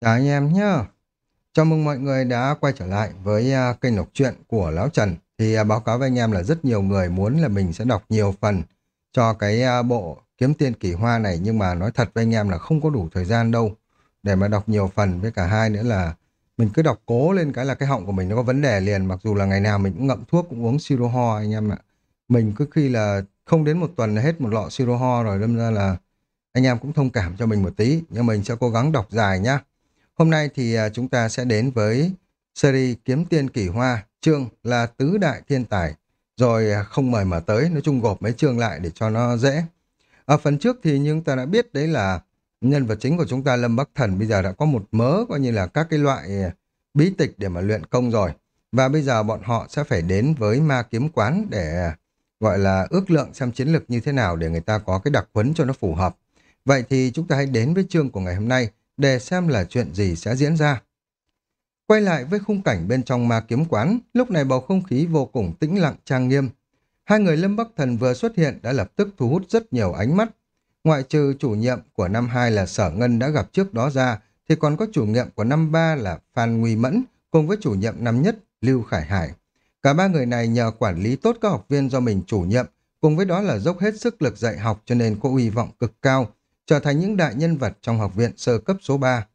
Chào anh em nhé. Chào mừng mọi người đã quay trở lại với à, kênh đọc truyện của Lão Trần. Thì à, báo cáo với anh em là rất nhiều người muốn là mình sẽ đọc nhiều phần cho cái à, bộ Kiếm Tiên Kỳ Hoa này, nhưng mà nói thật với anh em là không có đủ thời gian đâu để mà đọc nhiều phần với cả hai nữa là mình cứ đọc cố lên cái là cái họng của mình nó có vấn đề liền mặc dù là ngày nào mình cũng ngậm thuốc, cũng uống siro ho anh em ạ. Mình cứ khi là không đến một tuần là hết một lọ siro ho rồi, đâm ra là anh em cũng thông cảm cho mình một tí nhưng mình sẽ cố gắng đọc dài nhá. Hôm nay thì à, chúng ta sẽ đến với series Kiếm Tiên Kỳ Hoa, chương là Tứ Đại Thiên Tài, rồi à, không mời mà tới, nói chung gộp mấy chương lại để cho nó dễ. Ở phần trước thì nhưng ta đã biết đấy là nhân vật chính của chúng ta Lâm Bắc Thần bây giờ đã có một mớ coi như là các cái loại à, bí tịch để mà luyện công rồi. Và bây giờ bọn họ sẽ phải đến với ma kiếm quán để gọi là ước lượng xem chiến lược như thế nào để người ta có cái đặc huấn cho nó phù hợp. Vậy thì chúng ta hãy đến với chương của ngày hôm nay để xem là chuyện gì sẽ diễn ra. Quay lại với khung cảnh bên trong ma kiếm quán, lúc này bầu không khí vô cùng tĩnh lặng trang nghiêm. Hai người Lâm Bắc Thần vừa xuất hiện đã lập tức thu hút rất nhiều ánh mắt. Ngoại trừ chủ nhiệm của năm 2 là Sở Ngân đã gặp trước đó ra, thì còn có chủ nhiệm của năm 3 là Phan Nguy Mẫn, cùng với chủ nhiệm năm nhất Lưu Khải Hải. Cả ba người này nhờ quản lý tốt các học viên do mình chủ nhiệm, cùng với đó là dốc hết sức lực dạy học cho nên có uy vọng cực cao, trở thành những đại nhân vật trong học viện sơ cấp số 3.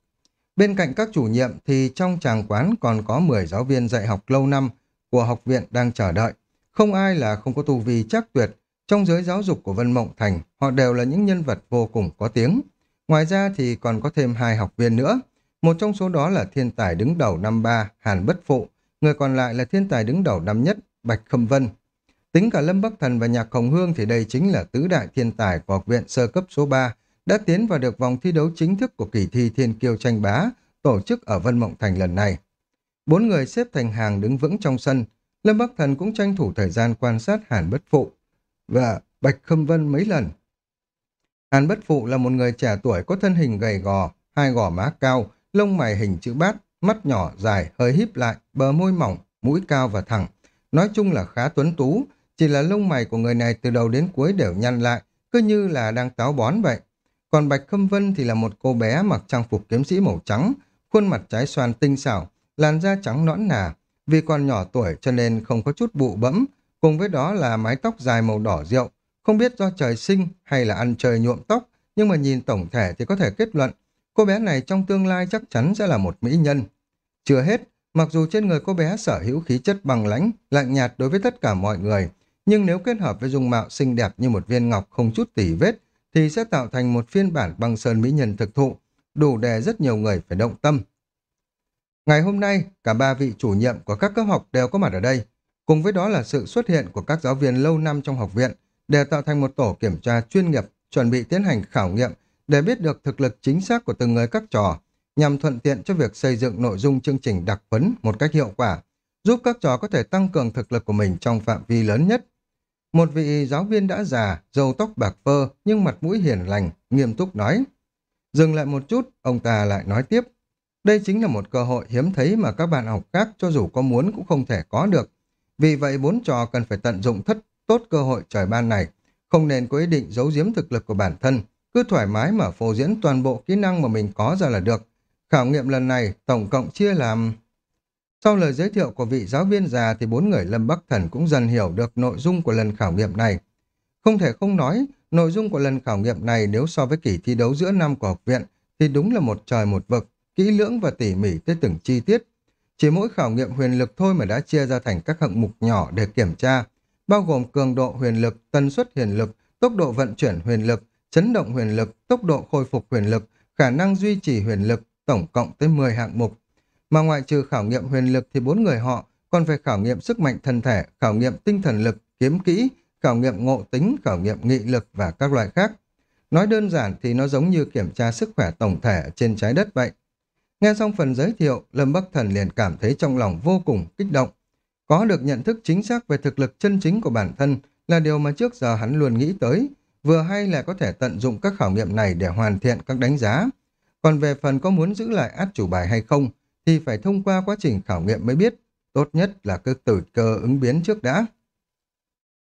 Bên cạnh các chủ nhiệm thì trong tràng quán còn có 10 giáo viên dạy học lâu năm của học viện đang chờ đợi. Không ai là không có tu vi chắc tuyệt. Trong giới giáo dục của Vân Mộng Thành, họ đều là những nhân vật vô cùng có tiếng. Ngoài ra thì còn có thêm hai học viên nữa. Một trong số đó là thiên tài đứng đầu năm ba Hàn Bất Phụ, người còn lại là thiên tài đứng đầu năm nhất Bạch Khâm Vân. Tính cả Lâm Bắc Thần và Nhạc Hồng Hương thì đây chính là tứ đại thiên tài của học viện sơ cấp số 3 đã tiến vào được vòng thi đấu chính thức của kỳ thi Thiên Kiêu tranh bá tổ chức ở Vân Mộng Thành lần này. Bốn người xếp thành hàng đứng vững trong sân, Lâm Bắc Thần cũng tranh thủ thời gian quan sát Hàn Bất Phụ và Bạch Khâm Vân mấy lần. Hàn Bất Phụ là một người trẻ tuổi có thân hình gầy gò, hai gò má cao, lông mày hình chữ bát, mắt nhỏ dài, hơi híp lại, bờ môi mỏng, mũi cao và thẳng. Nói chung là khá tuấn tú, chỉ là lông mày của người này từ đầu đến cuối đều nhăn lại, cứ như là đang táo bón vậy. Còn Bạch Khâm Vân thì là một cô bé mặc trang phục kiếm sĩ màu trắng, khuôn mặt trái xoan tinh xảo, làn da trắng nõn nà. Vì còn nhỏ tuổi cho nên không có chút bụ bẫm, cùng với đó là mái tóc dài màu đỏ rượu. Không biết do trời sinh hay là ăn trời nhuộm tóc, nhưng mà nhìn tổng thể thì có thể kết luận cô bé này trong tương lai chắc chắn sẽ là một mỹ nhân. Chưa hết, mặc dù trên người cô bé sở hữu khí chất bằng lãnh, lạnh nhạt đối với tất cả mọi người, nhưng nếu kết hợp với dung mạo xinh đẹp như một viên ngọc không chút tỉ vết, thì sẽ tạo thành một phiên bản băng sơn mỹ nhân thực thụ, đủ để rất nhiều người phải động tâm. Ngày hôm nay, cả ba vị chủ nhiệm của các cấp học đều có mặt ở đây, cùng với đó là sự xuất hiện của các giáo viên lâu năm trong học viện, để tạo thành một tổ kiểm tra chuyên nghiệp, chuẩn bị tiến hành khảo nghiệm để biết được thực lực chính xác của từng người các trò, nhằm thuận tiện cho việc xây dựng nội dung chương trình đặc huấn một cách hiệu quả, giúp các trò có thể tăng cường thực lực của mình trong phạm vi lớn nhất. Một vị giáo viên đã già, râu tóc bạc phơ nhưng mặt mũi hiền lành, nghiêm túc nói. Dừng lại một chút, ông ta lại nói tiếp. Đây chính là một cơ hội hiếm thấy mà các bạn học khác cho dù có muốn cũng không thể có được. Vì vậy bốn trò cần phải tận dụng thất tốt cơ hội trời ban này, không nên có ý định giấu giếm thực lực của bản thân, cứ thoải mái mà phô diễn toàn bộ kỹ năng mà mình có ra là được. Khảo nghiệm lần này tổng cộng chia làm sau lời giới thiệu của vị giáo viên già thì bốn người Lâm Bắc Thần cũng dần hiểu được nội dung của lần khảo nghiệm này. Không thể không nói, nội dung của lần khảo nghiệm này nếu so với kỳ thi đấu giữa năm của học viện thì đúng là một trời một vực, kỹ lưỡng và tỉ mỉ tới từng chi tiết. Chỉ mỗi khảo nghiệm huyền lực thôi mà đã chia ra thành các hạng mục nhỏ để kiểm tra, bao gồm cường độ huyền lực, tần suất huyền lực, tốc độ vận chuyển huyền lực, chấn động huyền lực, tốc độ khôi phục huyền lực, khả năng duy trì huyền lực, tổng cộng tới 10 hạng mục. Mà ngoại trừ khảo nghiệm huyền lực thì bốn người họ còn phải khảo nghiệm sức mạnh thân thể, khảo nghiệm tinh thần lực, kiếm kỹ, khảo nghiệm ngộ tính, khảo nghiệm nghị lực và các loại khác. Nói đơn giản thì nó giống như kiểm tra sức khỏe tổng thể trên trái đất vậy. Nghe xong phần giới thiệu, Lâm Bắc Thần liền cảm thấy trong lòng vô cùng kích động. Có được nhận thức chính xác về thực lực chân chính của bản thân là điều mà trước giờ hắn luôn nghĩ tới, vừa hay là có thể tận dụng các khảo nghiệm này để hoàn thiện các đánh giá. Còn về phần có muốn giữ lại át chủ bài hay không, thì phải thông qua quá trình khảo nghiệm mới biết. Tốt nhất là cứ tử cơ ứng biến trước đã.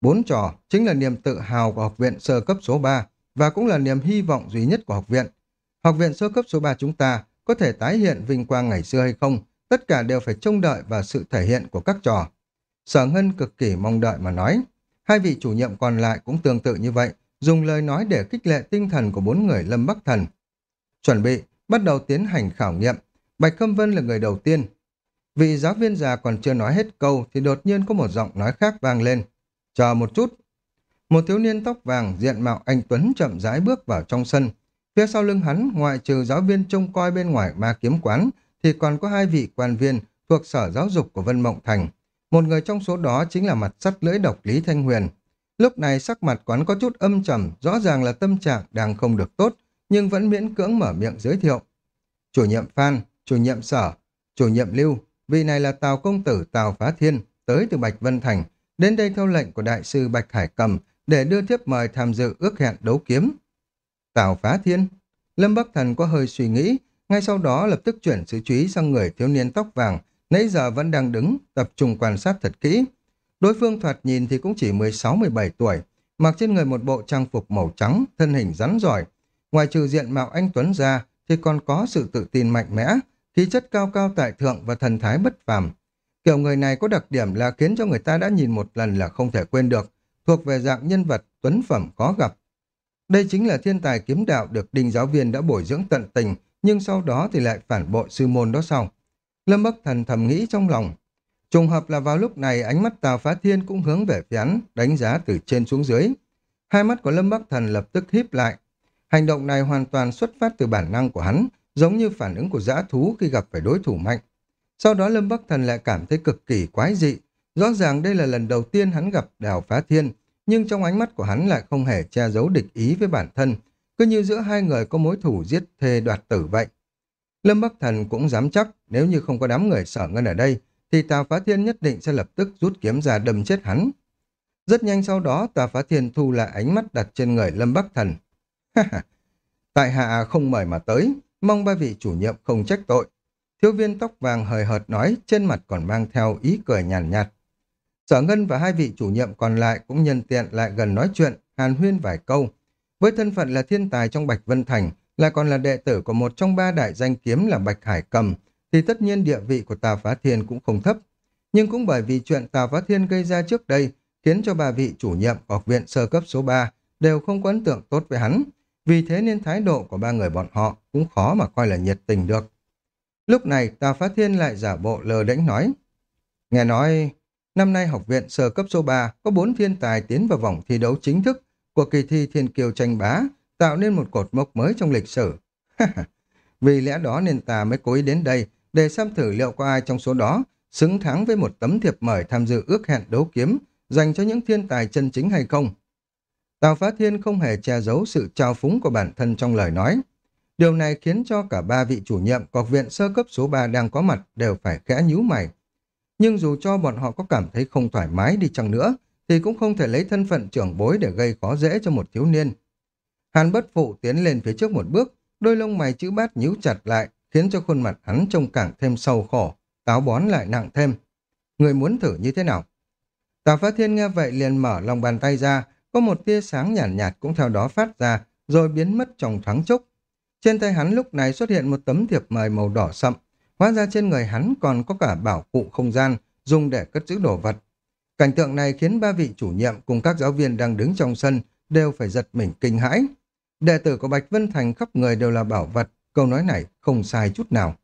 Bốn trò chính là niềm tự hào của học viện sơ cấp số 3 và cũng là niềm hy vọng duy nhất của học viện. Học viện sơ cấp số 3 chúng ta có thể tái hiện vinh quang ngày xưa hay không, tất cả đều phải trông đợi vào sự thể hiện của các trò. Sở Ngân cực kỳ mong đợi mà nói. Hai vị chủ nhiệm còn lại cũng tương tự như vậy, dùng lời nói để kích lệ tinh thần của bốn người Lâm Bắc Thần. Chuẩn bị, bắt đầu tiến hành khảo nghiệm. Bạch Khâm Vân là người đầu tiên. Vị giáo viên già còn chưa nói hết câu thì đột nhiên có một giọng nói khác vang lên. Chờ một chút. Một thiếu niên tóc vàng diện mạo anh Tuấn chậm rãi bước vào trong sân. Phía sau lưng hắn, ngoại trừ giáo viên trông coi bên ngoài ma kiếm quán, thì còn có hai vị quan viên thuộc sở giáo dục của Vân Mộng Thành. Một người trong số đó chính là mặt sắt lưỡi độc Lý Thanh Huyền. Lúc này sắc mặt quán có chút âm trầm, rõ ràng là tâm trạng đang không được tốt, nhưng vẫn miễn cưỡng mở miệng giới thiệu. Chủ nhiệm Phan, chủ nhiệm sở, chủ nhiệm Lưu, vị này là Tào Công Tử Tào Phá Thiên, tới từ Bạch Vân Thành, đến đây theo lệnh của Đại sư Bạch Hải Cầm để đưa thiếp mời tham dự ước hẹn đấu kiếm. Tào Phá Thiên, Lâm Bắc Thần có hơi suy nghĩ, ngay sau đó lập tức chuyển sự chú ý sang người thiếu niên tóc vàng, nãy giờ vẫn đang đứng, tập trung quan sát thật kỹ. Đối phương thoạt nhìn thì cũng chỉ 16-17 tuổi, mặc trên người một bộ trang phục màu trắng, thân hình rắn giỏi. Ngoài trừ diện mạo anh Tuấn ra, thì còn có sự tự tin mạnh mẽ, khí chất cao cao tại thượng và thần thái bất phàm. Kiểu người này có đặc điểm là khiến cho người ta đã nhìn một lần là không thể quên được, thuộc về dạng nhân vật tuấn phẩm có gặp. Đây chính là thiên tài kiếm đạo được đinh giáo viên đã bồi dưỡng tận tình, nhưng sau đó thì lại phản bội sư môn đó sau. Lâm Bắc Thần thầm nghĩ trong lòng. Trùng hợp là vào lúc này ánh mắt Tào Phá Thiên cũng hướng về phía hắn, đánh giá từ trên xuống dưới. Hai mắt của Lâm Bắc Thần lập tức híp lại. Hành động này hoàn toàn xuất phát từ bản năng của hắn, giống như phản ứng của dã thú khi gặp phải đối thủ mạnh. Sau đó Lâm Bắc Thần lại cảm thấy cực kỳ quái dị. Rõ ràng đây là lần đầu tiên hắn gặp Đào Phá Thiên, nhưng trong ánh mắt của hắn lại không hề che giấu địch ý với bản thân, cứ như giữa hai người có mối thủ giết thê đoạt tử vậy. Lâm Bắc Thần cũng dám chắc nếu như không có đám người sở ngân ở đây, thì Tào Phá Thiên nhất định sẽ lập tức rút kiếm ra đâm chết hắn. Rất nhanh sau đó, Tào Phá Thiên thu lại ánh mắt đặt trên người Lâm Bắc Thần. Tại hạ không mời mà tới, mong ba vị chủ nhiệm không trách tội. Thiếu viên tóc vàng hời hợt nói, trên mặt còn mang theo ý cười nhàn nhạt, nhạt. Sở Ngân và hai vị chủ nhiệm còn lại cũng nhân tiện lại gần nói chuyện, hàn huyên vài câu. Với thân phận là thiên tài trong Bạch Vân Thành, lại còn là đệ tử của một trong ba đại danh kiếm là Bạch Hải Cầm, thì tất nhiên địa vị của tà Phá Thiên cũng không thấp. Nhưng cũng bởi vì chuyện tà Phá Thiên gây ra trước đây, khiến cho ba vị chủ nhiệm của học viện sơ cấp số 3 đều không có ấn tượng tốt với hắn. Vì thế nên thái độ của ba người bọn họ cũng khó mà coi là nhiệt tình được. Lúc này Tào Phá Thiên lại giả bộ lờ đễnh nói. Nghe nói, năm nay học viện sơ cấp số 3 có bốn thiên tài tiến vào vòng thi đấu chính thức của kỳ thi Thiên Kiều tranh bá, tạo nên một cột mốc mới trong lịch sử. Vì lẽ đó nên ta mới cố ý đến đây để xem thử liệu có ai trong số đó xứng thắng với một tấm thiệp mời tham dự ước hẹn đấu kiếm dành cho những thiên tài chân chính hay không. Tào Phá Thiên không hề che giấu sự trao phúng của bản thân trong lời nói. Điều này khiến cho cả ba vị chủ nhiệm của học viện sơ cấp số 3 đang có mặt đều phải khẽ nhíu mày. Nhưng dù cho bọn họ có cảm thấy không thoải mái đi chăng nữa, thì cũng không thể lấy thân phận trưởng bối để gây khó dễ cho một thiếu niên. Hàn bất phụ tiến lên phía trước một bước, đôi lông mày chữ bát nhíu chặt lại, khiến cho khuôn mặt hắn trông càng thêm sâu khổ, táo bón lại nặng thêm. Người muốn thử như thế nào? Tào Phá Thiên nghe vậy liền mở lòng bàn tay ra, có một tia sáng nhàn nhạt, nhạt cũng theo đó phát ra, rồi biến mất trong thoáng chốc. Trên tay hắn lúc này xuất hiện một tấm thiệp mời màu đỏ sậm, hóa ra trên người hắn còn có cả bảo cụ không gian, dùng để cất giữ đồ vật. Cảnh tượng này khiến ba vị chủ nhiệm cùng các giáo viên đang đứng trong sân đều phải giật mình kinh hãi. Đệ tử của Bạch Vân Thành khắp người đều là bảo vật, câu nói này không sai chút nào.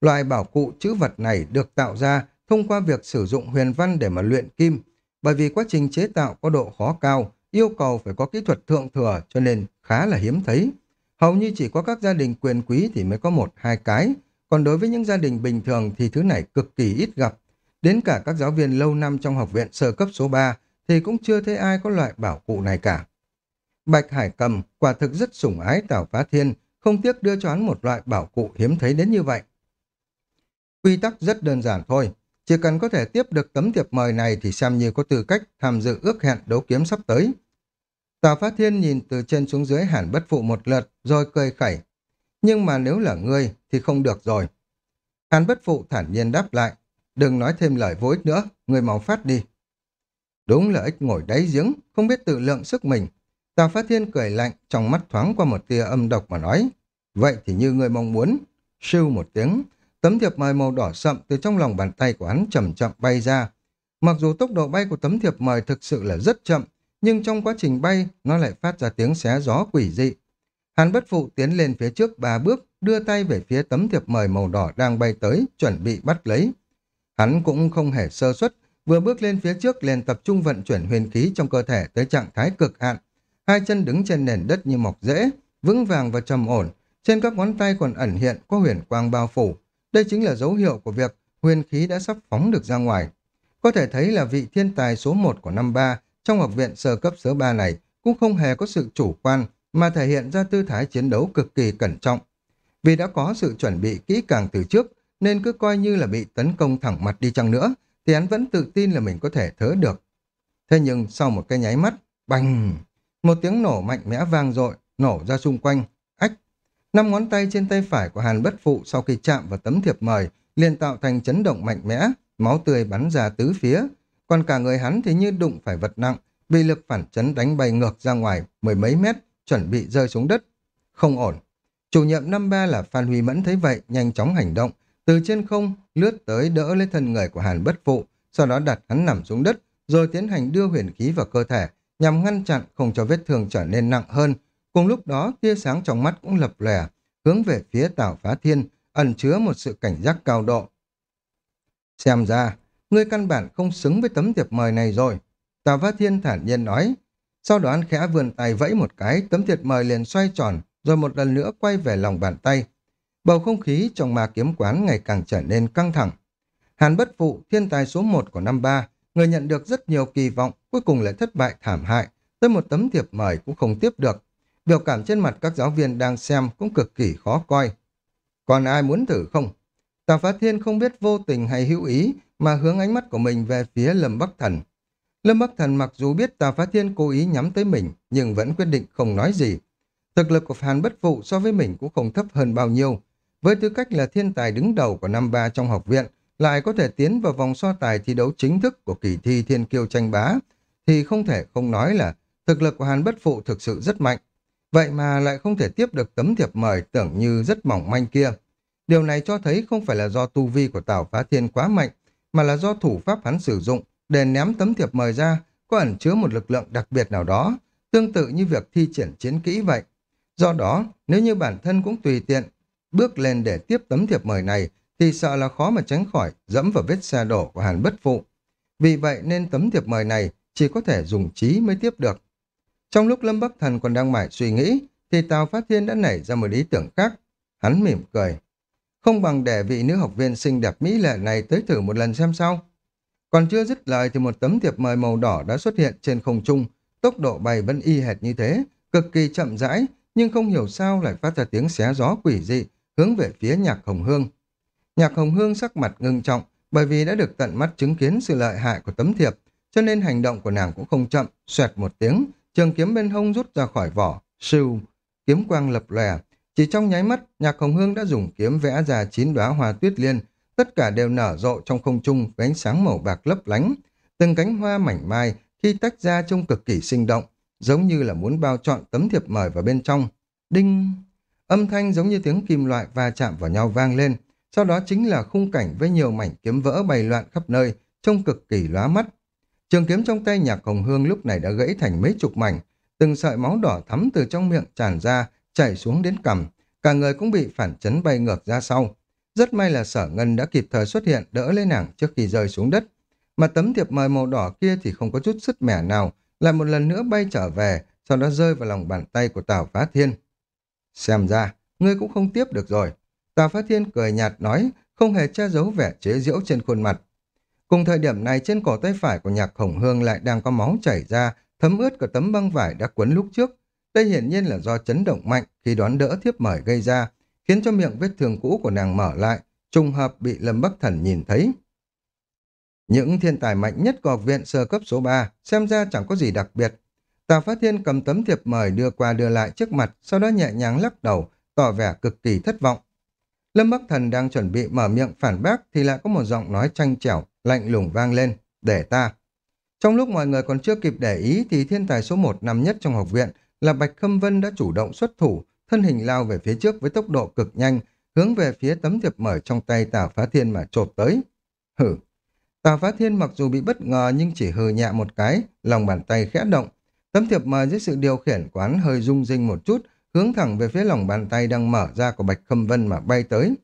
Loại bảo cụ chữ vật này được tạo ra thông qua việc sử dụng huyền văn để mà luyện kim, bởi vì quá trình chế tạo có độ khó cao, yêu cầu phải có kỹ thuật thượng thừa cho nên khá là hiếm thấy. Hầu như chỉ có các gia đình quyền quý thì mới có một hai cái, còn đối với những gia đình bình thường thì thứ này cực kỳ ít gặp. Đến cả các giáo viên lâu năm trong học viện sơ cấp số 3 thì cũng chưa thấy ai có loại bảo cụ này cả. Bạch Hải Cầm quả thực rất sủng ái Tào Phá Thiên, không tiếc đưa cho hắn một loại bảo cụ hiếm thấy đến như vậy. Quy tắc rất đơn giản thôi, chỉ cần có thể tiếp được tấm thiệp mời này thì xem như có tư cách tham dự ước hẹn đấu kiếm sắp tới. Tào Phát Thiên nhìn từ trên xuống dưới hẳn bất phụ một lượt, rồi cười khẩy. Nhưng mà nếu là ngươi thì không được rồi. Hàn bất phụ thản nhiên đáp lại. Đừng nói thêm lời vô ích nữa, người mau phát đi. Đúng là ích ngồi đáy giếng, không biết tự lượng sức mình. Tào Phát Thiên cười lạnh, trong mắt thoáng qua một tia âm độc mà nói. Vậy thì như người mong muốn, sưu một tiếng, tấm thiệp mời màu đỏ sậm từ trong lòng bàn tay của hắn chậm chậm bay ra. Mặc dù tốc độ bay của tấm thiệp mời thực sự là rất chậm, nhưng trong quá trình bay, nó lại phát ra tiếng xé gió quỷ dị. Hàn bất phụ tiến lên phía trước ba bước, đưa tay về phía tấm thiệp mời màu đỏ đang bay tới, chuẩn bị bắt lấy. Hắn cũng không hề sơ suất, vừa bước lên phía trước liền tập trung vận chuyển huyền khí trong cơ thể tới trạng thái cực hạn. Hai chân đứng trên nền đất như mọc rễ, vững vàng và trầm ổn, trên các ngón tay còn ẩn hiện có huyền quang bao phủ. Đây chính là dấu hiệu của việc huyền khí đã sắp phóng được ra ngoài. Có thể thấy là vị thiên tài số 1 của năm ba trong học viện sơ cấp số 3 này cũng không hề có sự chủ quan mà thể hiện ra tư thái chiến đấu cực kỳ cẩn trọng. Vì đã có sự chuẩn bị kỹ càng từ trước, nên cứ coi như là bị tấn công thẳng mặt đi chăng nữa, thì hắn vẫn tự tin là mình có thể thớ được. Thế nhưng sau một cái nháy mắt, bành, một tiếng nổ mạnh mẽ vang dội nổ ra xung quanh. Năm ngón tay trên tay phải của Hàn Bất Phụ sau khi chạm vào tấm thiệp mời, liền tạo thành chấn động mạnh mẽ, máu tươi bắn ra tứ phía. Còn cả người hắn thì như đụng phải vật nặng, bị lực phản chấn đánh bay ngược ra ngoài mười mấy mét, chuẩn bị rơi xuống đất. Không ổn. Chủ nhiệm năm ba là Phan Huy Mẫn thấy vậy, nhanh chóng hành động, từ trên không lướt tới đỡ lấy thân người của Hàn Bất Phụ, sau đó đặt hắn nằm xuống đất, rồi tiến hành đưa huyền khí vào cơ thể, nhằm ngăn chặn không cho vết thương trở nên nặng hơn. Cùng lúc đó, tia sáng trong mắt cũng lập lòe, hướng về phía Tào Phá Thiên, ẩn chứa một sự cảnh giác cao độ. Xem ra, ngươi căn bản không xứng với tấm thiệp mời này rồi. Tào Phá Thiên thản nhiên nói. Sau đó anh khẽ vươn tay vẫy một cái, tấm thiệp mời liền xoay tròn, rồi một lần nữa quay về lòng bàn tay. Bầu không khí trong ma kiếm quán ngày càng trở nên căng thẳng. Hàn bất phụ, thiên tài số 1 của năm ba, người nhận được rất nhiều kỳ vọng, cuối cùng lại thất bại thảm hại, tới một tấm thiệp mời cũng không tiếp được. Biểu cảm trên mặt các giáo viên đang xem cũng cực kỳ khó coi. Còn ai muốn thử không? Tào Phá Thiên không biết vô tình hay hữu ý mà hướng ánh mắt của mình về phía Lâm Bắc Thần. Lâm Bắc Thần mặc dù biết Tào Phá Thiên cố ý nhắm tới mình nhưng vẫn quyết định không nói gì. Thực lực của Hàn Bất Phụ so với mình cũng không thấp hơn bao nhiêu. Với tư cách là thiên tài đứng đầu của năm ba trong học viện, lại có thể tiến vào vòng so tài thi đấu chính thức của kỳ thi thiên kiêu tranh bá, thì không thể không nói là thực lực của Hàn Bất Phụ thực sự rất mạnh. Vậy mà lại không thể tiếp được tấm thiệp mời tưởng như rất mỏng manh kia. Điều này cho thấy không phải là do tu vi của Tào Phá Thiên quá mạnh, mà là do thủ pháp hắn sử dụng để ném tấm thiệp mời ra có ẩn chứa một lực lượng đặc biệt nào đó, tương tự như việc thi triển chiến kỹ vậy. Do đó, nếu như bản thân cũng tùy tiện bước lên để tiếp tấm thiệp mời này, thì sợ là khó mà tránh khỏi dẫm vào vết xe đổ của Hàn Bất Phụ. Vì vậy nên tấm thiệp mời này chỉ có thể dùng trí mới tiếp được. Trong lúc Lâm Bắc Thần còn đang mải suy nghĩ, thì Tào Phát Thiên đã nảy ra một ý tưởng khác. Hắn mỉm cười. Không bằng để vị nữ học viên xinh đẹp mỹ lệ này tới thử một lần xem sao. Còn chưa dứt lời thì một tấm thiệp mời màu đỏ đã xuất hiện trên không trung. Tốc độ bay vẫn y hệt như thế, cực kỳ chậm rãi, nhưng không hiểu sao lại phát ra tiếng xé gió quỷ dị, hướng về phía nhạc hồng hương. Nhạc hồng hương sắc mặt ngưng trọng, bởi vì đã được tận mắt chứng kiến sự lợi hại của tấm thiệp, cho nên hành động của nàng cũng không chậm, xoẹt một tiếng, trường kiếm bên hông rút ra khỏi vỏ, sưu, kiếm quang lập lòe. Chỉ trong nháy mắt, nhạc hồng hương đã dùng kiếm vẽ ra chín đóa hoa tuyết liên, tất cả đều nở rộ trong không trung với ánh sáng màu bạc lấp lánh. Từng cánh hoa mảnh mai khi tách ra trông cực kỳ sinh động, giống như là muốn bao trọn tấm thiệp mời vào bên trong. Đinh! Âm thanh giống như tiếng kim loại va chạm vào nhau vang lên, sau đó chính là khung cảnh với nhiều mảnh kiếm vỡ bày loạn khắp nơi, trông cực kỳ lóa mắt. Trường kiếm trong tay nhạc hồng hương lúc này đã gãy thành mấy chục mảnh, từng sợi máu đỏ thắm từ trong miệng tràn ra, chảy xuống đến cằm, cả người cũng bị phản chấn bay ngược ra sau. Rất may là sở ngân đã kịp thời xuất hiện đỡ lấy nàng trước khi rơi xuống đất. Mà tấm thiệp mời màu đỏ kia thì không có chút sức mẻ nào, lại một lần nữa bay trở về, sau đó rơi vào lòng bàn tay của Tào Phá Thiên. Xem ra, ngươi cũng không tiếp được rồi. Tào Phá Thiên cười nhạt nói, không hề che giấu vẻ chế giễu trên khuôn mặt. Cùng thời điểm này trên cổ tay phải của nhạc khổng hương lại đang có máu chảy ra, thấm ướt cả tấm băng vải đã quấn lúc trước. Đây hiển nhiên là do chấn động mạnh khi đón đỡ thiếp mời gây ra, khiến cho miệng vết thương cũ của nàng mở lại, trùng hợp bị Lâm Bắc Thần nhìn thấy. Những thiên tài mạnh nhất của học viện sơ cấp số 3 xem ra chẳng có gì đặc biệt. Tào Phát Thiên cầm tấm thiệp mời đưa qua đưa lại trước mặt, sau đó nhẹ nhàng lắc đầu, tỏ vẻ cực kỳ thất vọng. Lâm Bắc Thần đang chuẩn bị mở miệng phản bác thì lại có một giọng nói tranh chẻo, lạnh lùng vang lên, để ta. Trong lúc mọi người còn chưa kịp để ý thì thiên tài số 1 năm nhất trong học viện là Bạch Khâm Vân đã chủ động xuất thủ, thân hình lao về phía trước với tốc độ cực nhanh, hướng về phía tấm thiệp mời trong tay Tào Phá Thiên mà chộp tới. Hử! Tào Phá Thiên mặc dù bị bất ngờ nhưng chỉ hừ nhẹ một cái, lòng bàn tay khẽ động. Tấm thiệp mời dưới sự điều khiển quán hơi rung rinh một chút, hướng thẳng về phía lòng bàn tay đang mở ra của Bạch Khâm Vân mà bay tới.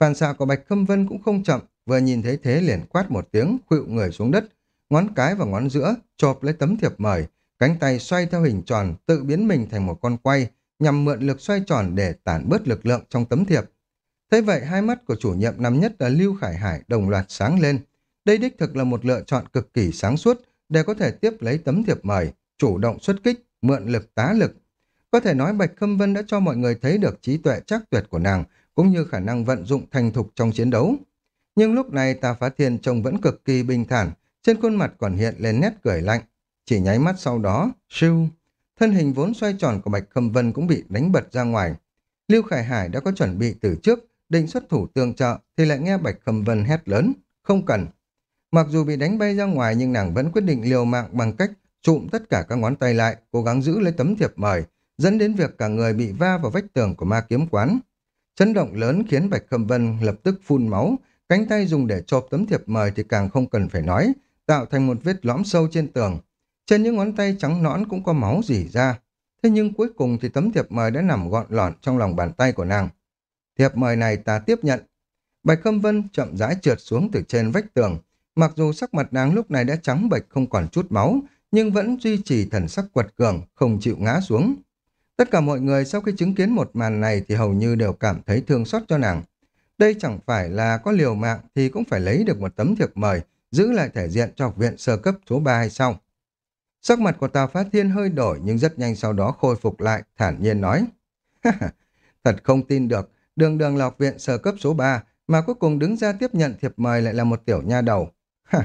Phản xạ của Bạch Khâm Vân cũng không chậm, vừa nhìn thấy thế liền quát một tiếng, khuỵu người xuống đất, ngón cái và ngón giữa chộp lấy tấm thiệp mời, cánh tay xoay theo hình tròn, tự biến mình thành một con quay, nhằm mượn lực xoay tròn để tản bớt lực lượng trong tấm thiệp. Thế vậy hai mắt của chủ nhiệm năm nhất là Lưu Khải Hải đồng loạt sáng lên. Đây đích thực là một lựa chọn cực kỳ sáng suốt để có thể tiếp lấy tấm thiệp mời, chủ động xuất kích, mượn lực tá lực. Có thể nói Bạch Khâm Vân đã cho mọi người thấy được trí tuệ chắc tuyệt của nàng, cũng như khả năng vận dụng thành thục trong chiến đấu. Nhưng lúc này Tà Phá Thiên trông vẫn cực kỳ bình thản, trên khuôn mặt còn hiện lên nét cười lạnh. Chỉ nháy mắt sau đó, siêu, thân hình vốn xoay tròn của Bạch Khâm Vân cũng bị đánh bật ra ngoài. Lưu Khải Hải đã có chuẩn bị từ trước, định xuất thủ tương trợ thì lại nghe Bạch Khâm Vân hét lớn, không cần. Mặc dù bị đánh bay ra ngoài nhưng nàng vẫn quyết định liều mạng bằng cách trụm tất cả các ngón tay lại, cố gắng giữ lấy tấm thiệp mời, dẫn đến việc cả người bị va vào vách tường của ma kiếm quán. Chấn động lớn khiến Bạch Khâm Vân lập tức phun máu, cánh tay dùng để chộp tấm thiệp mời thì càng không cần phải nói, tạo thành một vết lõm sâu trên tường. Trên những ngón tay trắng nõn cũng có máu rỉ ra. Thế nhưng cuối cùng thì tấm thiệp mời đã nằm gọn lọn trong lòng bàn tay của nàng. Thiệp mời này ta tiếp nhận. Bạch Khâm Vân chậm rãi trượt xuống từ trên vách tường. Mặc dù sắc mặt nàng lúc này đã trắng bệch không còn chút máu, nhưng vẫn duy trì thần sắc quật cường, không chịu ngã xuống. Tất cả mọi người sau khi chứng kiến một màn này thì hầu như đều cảm thấy thương xót cho nàng. Đây chẳng phải là có liều mạng thì cũng phải lấy được một tấm thiệp mời, giữ lại thể diện cho học viện sơ cấp số 3 hay sao? Sắc mặt của Tào Phát Thiên hơi đổi nhưng rất nhanh sau đó khôi phục lại, thản nhiên nói. Thật không tin được, đường đường là học viện sơ cấp số 3 mà cuối cùng đứng ra tiếp nhận thiệp mời lại là một tiểu nha đầu.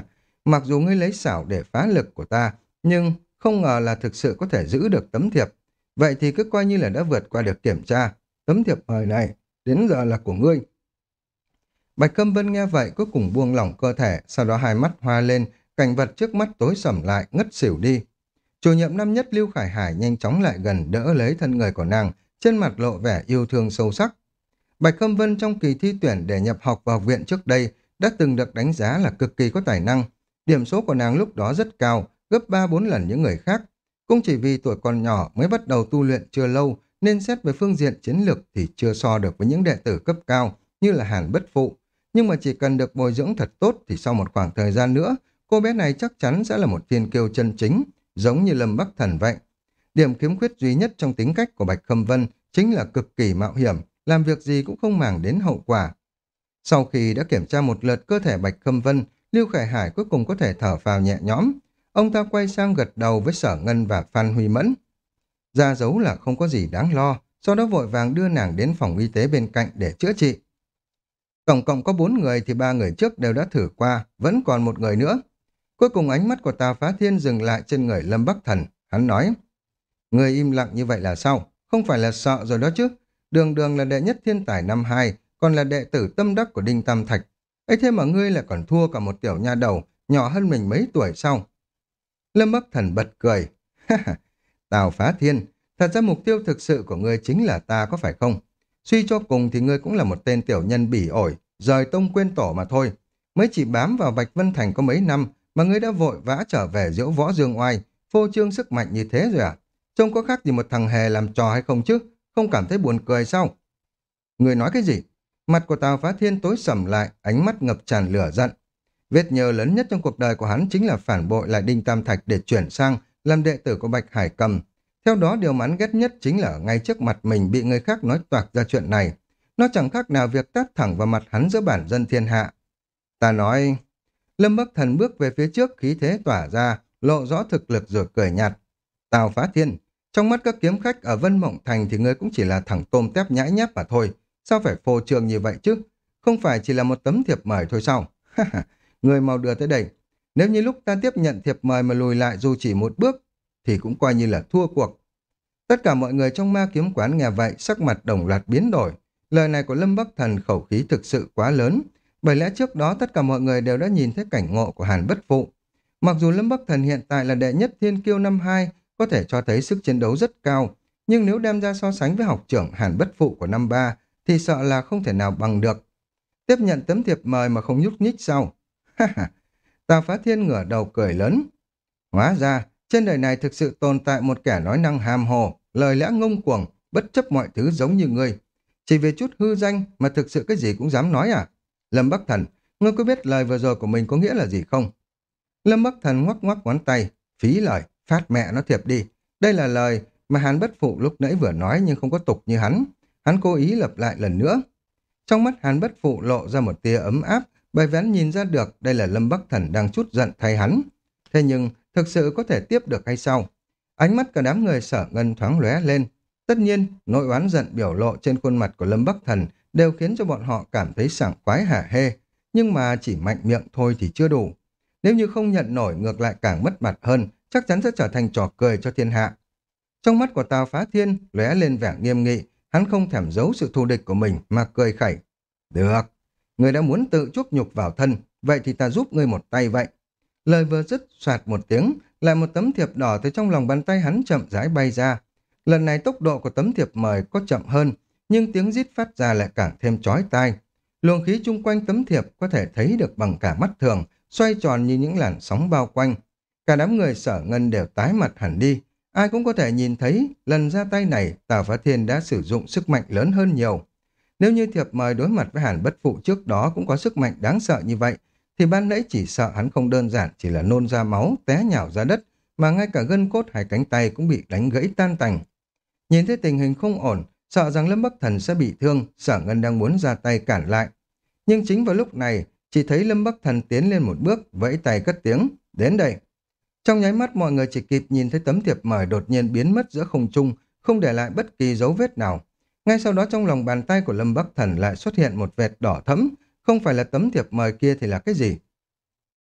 Mặc dù ngươi lấy xảo để phá lực của ta, nhưng không ngờ là thực sự có thể giữ được tấm thiệp. Vậy thì cứ coi như là đã vượt qua được kiểm tra. Tấm thiệp mời này, đến giờ là của ngươi. Bạch Câm Vân nghe vậy cuối cùng buông lỏng cơ thể, sau đó hai mắt hoa lên, cảnh vật trước mắt tối sầm lại, ngất xỉu đi. Chủ nhiệm năm nhất Lưu Khải Hải nhanh chóng lại gần đỡ lấy thân người của nàng, trên mặt lộ vẻ yêu thương sâu sắc. Bạch Câm Vân trong kỳ thi tuyển để nhập học vào học viện trước đây đã từng được đánh giá là cực kỳ có tài năng. Điểm số của nàng lúc đó rất cao, gấp 3-4 lần những người khác. Cũng chỉ vì tuổi còn nhỏ mới bắt đầu tu luyện chưa lâu, nên xét về phương diện chiến lược thì chưa so được với những đệ tử cấp cao như là Hàn Bất Phụ. Nhưng mà chỉ cần được bồi dưỡng thật tốt thì sau một khoảng thời gian nữa, cô bé này chắc chắn sẽ là một thiên kiêu chân chính, giống như Lâm Bắc Thần vậy. Điểm khiếm khuyết duy nhất trong tính cách của Bạch Khâm Vân chính là cực kỳ mạo hiểm, làm việc gì cũng không màng đến hậu quả. Sau khi đã kiểm tra một lượt cơ thể Bạch Khâm Vân, Lưu Khải Hải cuối cùng có thể thở phào nhẹ nhõm. Ông ta quay sang gật đầu với Sở Ngân và Phan Huy Mẫn. Ra dấu là không có gì đáng lo, sau đó vội vàng đưa nàng đến phòng y tế bên cạnh để chữa trị. Tổng cộng có bốn người thì ba người trước đều đã thử qua, vẫn còn một người nữa. Cuối cùng ánh mắt của Tào Phá Thiên dừng lại trên người Lâm Bắc Thần. Hắn nói, người im lặng như vậy là sao? Không phải là sợ rồi đó chứ. Đường đường là đệ nhất thiên tài năm hai, còn là đệ tử tâm đắc của Đinh Tam Thạch. ấy thế mà ngươi lại còn thua cả một tiểu nha đầu, nhỏ hơn mình mấy tuổi sau. Lâm Bắc Thần bật cười. Tào Phá Thiên, thật ra mục tiêu thực sự của ngươi chính là ta có phải không? Suy cho cùng thì ngươi cũng là một tên tiểu nhân bỉ ổi, rời tông quên tổ mà thôi. Mới chỉ bám vào Bạch Vân Thành có mấy năm mà ngươi đã vội vã trở về diễu võ dương oai, phô trương sức mạnh như thế rồi à? Trông có khác gì một thằng hề làm trò hay không chứ? Không cảm thấy buồn cười sao? Người nói cái gì? Mặt của Tào Phá Thiên tối sầm lại, ánh mắt ngập tràn lửa giận. Vết nhờ lớn nhất trong cuộc đời của hắn chính là phản bội lại Đinh Tam Thạch để chuyển sang làm đệ tử của Bạch Hải Cầm. Theo đó điều mà hắn ghét nhất chính là ngay trước mặt mình bị người khác nói toạc ra chuyện này. Nó chẳng khác nào việc tát thẳng vào mặt hắn giữa bản dân thiên hạ. Ta nói... Lâm Bắc Thần bước về phía trước khí thế tỏa ra, lộ rõ thực lực rồi cười nhạt. Tào phá thiên, trong mắt các kiếm khách ở Vân Mộng Thành thì ngươi cũng chỉ là thằng tôm tép nhãi nhép mà thôi. Sao phải phô trương như vậy chứ? Không phải chỉ là một tấm thiệp mời thôi sao? người mau đưa tới đây. Nếu như lúc ta tiếp nhận thiệp mời mà lùi lại dù chỉ một bước, thì cũng coi như là thua cuộc. Tất cả mọi người trong ma kiếm quán nghe vậy, sắc mặt đồng loạt biến đổi. Lời này của Lâm Bắc Thần khẩu khí thực sự quá lớn, bởi lẽ trước đó tất cả mọi người đều đã nhìn thấy cảnh ngộ của Hàn Bất Phụ. Mặc dù Lâm Bắc Thần hiện tại là đệ nhất thiên kiêu năm 2, có thể cho thấy sức chiến đấu rất cao, nhưng nếu đem ra so sánh với học trưởng Hàn Bất Phụ của năm 3, thì sợ là không thể nào bằng được. Tiếp nhận tấm thiệp mời mà không nhúc nhích sau. Ha ha, Tào Phá Thiên ngửa đầu cười lớn. Hóa ra, trên đời này thực sự tồn tại một kẻ nói năng hàm hồ, lời lẽ ngông cuồng, bất chấp mọi thứ giống như ngươi. Chỉ vì chút hư danh mà thực sự cái gì cũng dám nói à? Lâm Bắc Thần, ngươi có biết lời vừa rồi của mình có nghĩa là gì không? Lâm Bắc Thần ngoắc ngoắc ngón tay, phí lời, phát mẹ nó thiệp đi. Đây là lời mà hắn bất phụ lúc nãy vừa nói nhưng không có tục như hắn. Hắn cố ý lặp lại lần nữa. Trong mắt hắn bất phụ lộ ra một tia ấm áp, bởi vì hắn nhìn ra được đây là Lâm Bắc Thần đang chút giận thay hắn. Thế nhưng, thực sự có thể tiếp được hay sao? Ánh mắt cả đám người sở ngân thoáng lóe lên. Tất nhiên, nội oán giận biểu lộ trên khuôn mặt của Lâm Bắc Thần đều khiến cho bọn họ cảm thấy sảng khoái hả hê. Nhưng mà chỉ mạnh miệng thôi thì chưa đủ. Nếu như không nhận nổi ngược lại càng mất mặt hơn, chắc chắn sẽ trở thành trò cười cho thiên hạ. Trong mắt của Tào Phá Thiên lóe lên vẻ nghiêm nghị, hắn không thèm giấu sự thù địch của mình mà cười khẩy. Được, người đã muốn tự chuốc nhục vào thân, vậy thì ta giúp ngươi một tay vậy. Lời vừa dứt, soạt một tiếng, lại một tấm thiệp đỏ từ trong lòng bàn tay hắn chậm rãi bay ra. Lần này tốc độ của tấm thiệp mời có chậm hơn, nhưng tiếng rít phát ra lại càng thêm chói tai. Luồng khí chung quanh tấm thiệp có thể thấy được bằng cả mắt thường, xoay tròn như những làn sóng bao quanh. Cả đám người sở ngân đều tái mặt hẳn đi. Ai cũng có thể nhìn thấy lần ra tay này Tào Phá Thiên đã sử dụng sức mạnh lớn hơn nhiều. Nếu như thiệp mời đối mặt với Hàn Bất Phụ trước đó cũng có sức mạnh đáng sợ như vậy, thì ban nãy chỉ sợ hắn không đơn giản chỉ là nôn ra máu, té nhào ra đất, mà ngay cả gân cốt hai cánh tay cũng bị đánh gãy tan tành. Nhìn thấy tình hình không ổn, sợ rằng Lâm Bắc Thần sẽ bị thương, sở ngân đang muốn ra tay cản lại. Nhưng chính vào lúc này, chỉ thấy Lâm Bắc Thần tiến lên một bước, vẫy tay cất tiếng, đến đây. Trong nháy mắt mọi người chỉ kịp nhìn thấy tấm thiệp mời đột nhiên biến mất giữa không trung, không để lại bất kỳ dấu vết nào. Ngay sau đó trong lòng bàn tay của Lâm Bắc Thần lại xuất hiện một vệt đỏ thẫm, không phải là tấm thiệp mời kia thì là cái gì?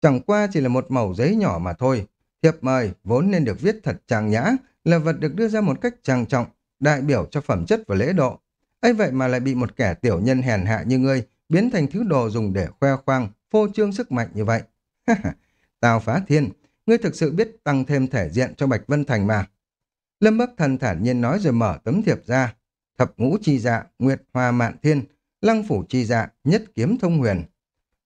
Chẳng qua chỉ là một mẩu giấy nhỏ mà thôi. Thiệp mời vốn nên được viết thật trang nhã, là vật được đưa ra một cách trang trọng, đại biểu cho phẩm chất và lễ độ. ấy vậy mà lại bị một kẻ tiểu nhân hèn hạ như ngươi biến thành thứ đồ dùng để khoe khoang, phô trương sức mạnh như vậy. Tào phá thiên, ngươi thực sự biết tăng thêm thể diện cho Bạch Vân Thành mà. Lâm Bắc Thần thản nhiên nói rồi mở tấm thiệp ra. Thập ngũ chi dạ, nguyệt hoa mạn thiên, lăng phủ chi dạ, nhất kiếm thông huyền.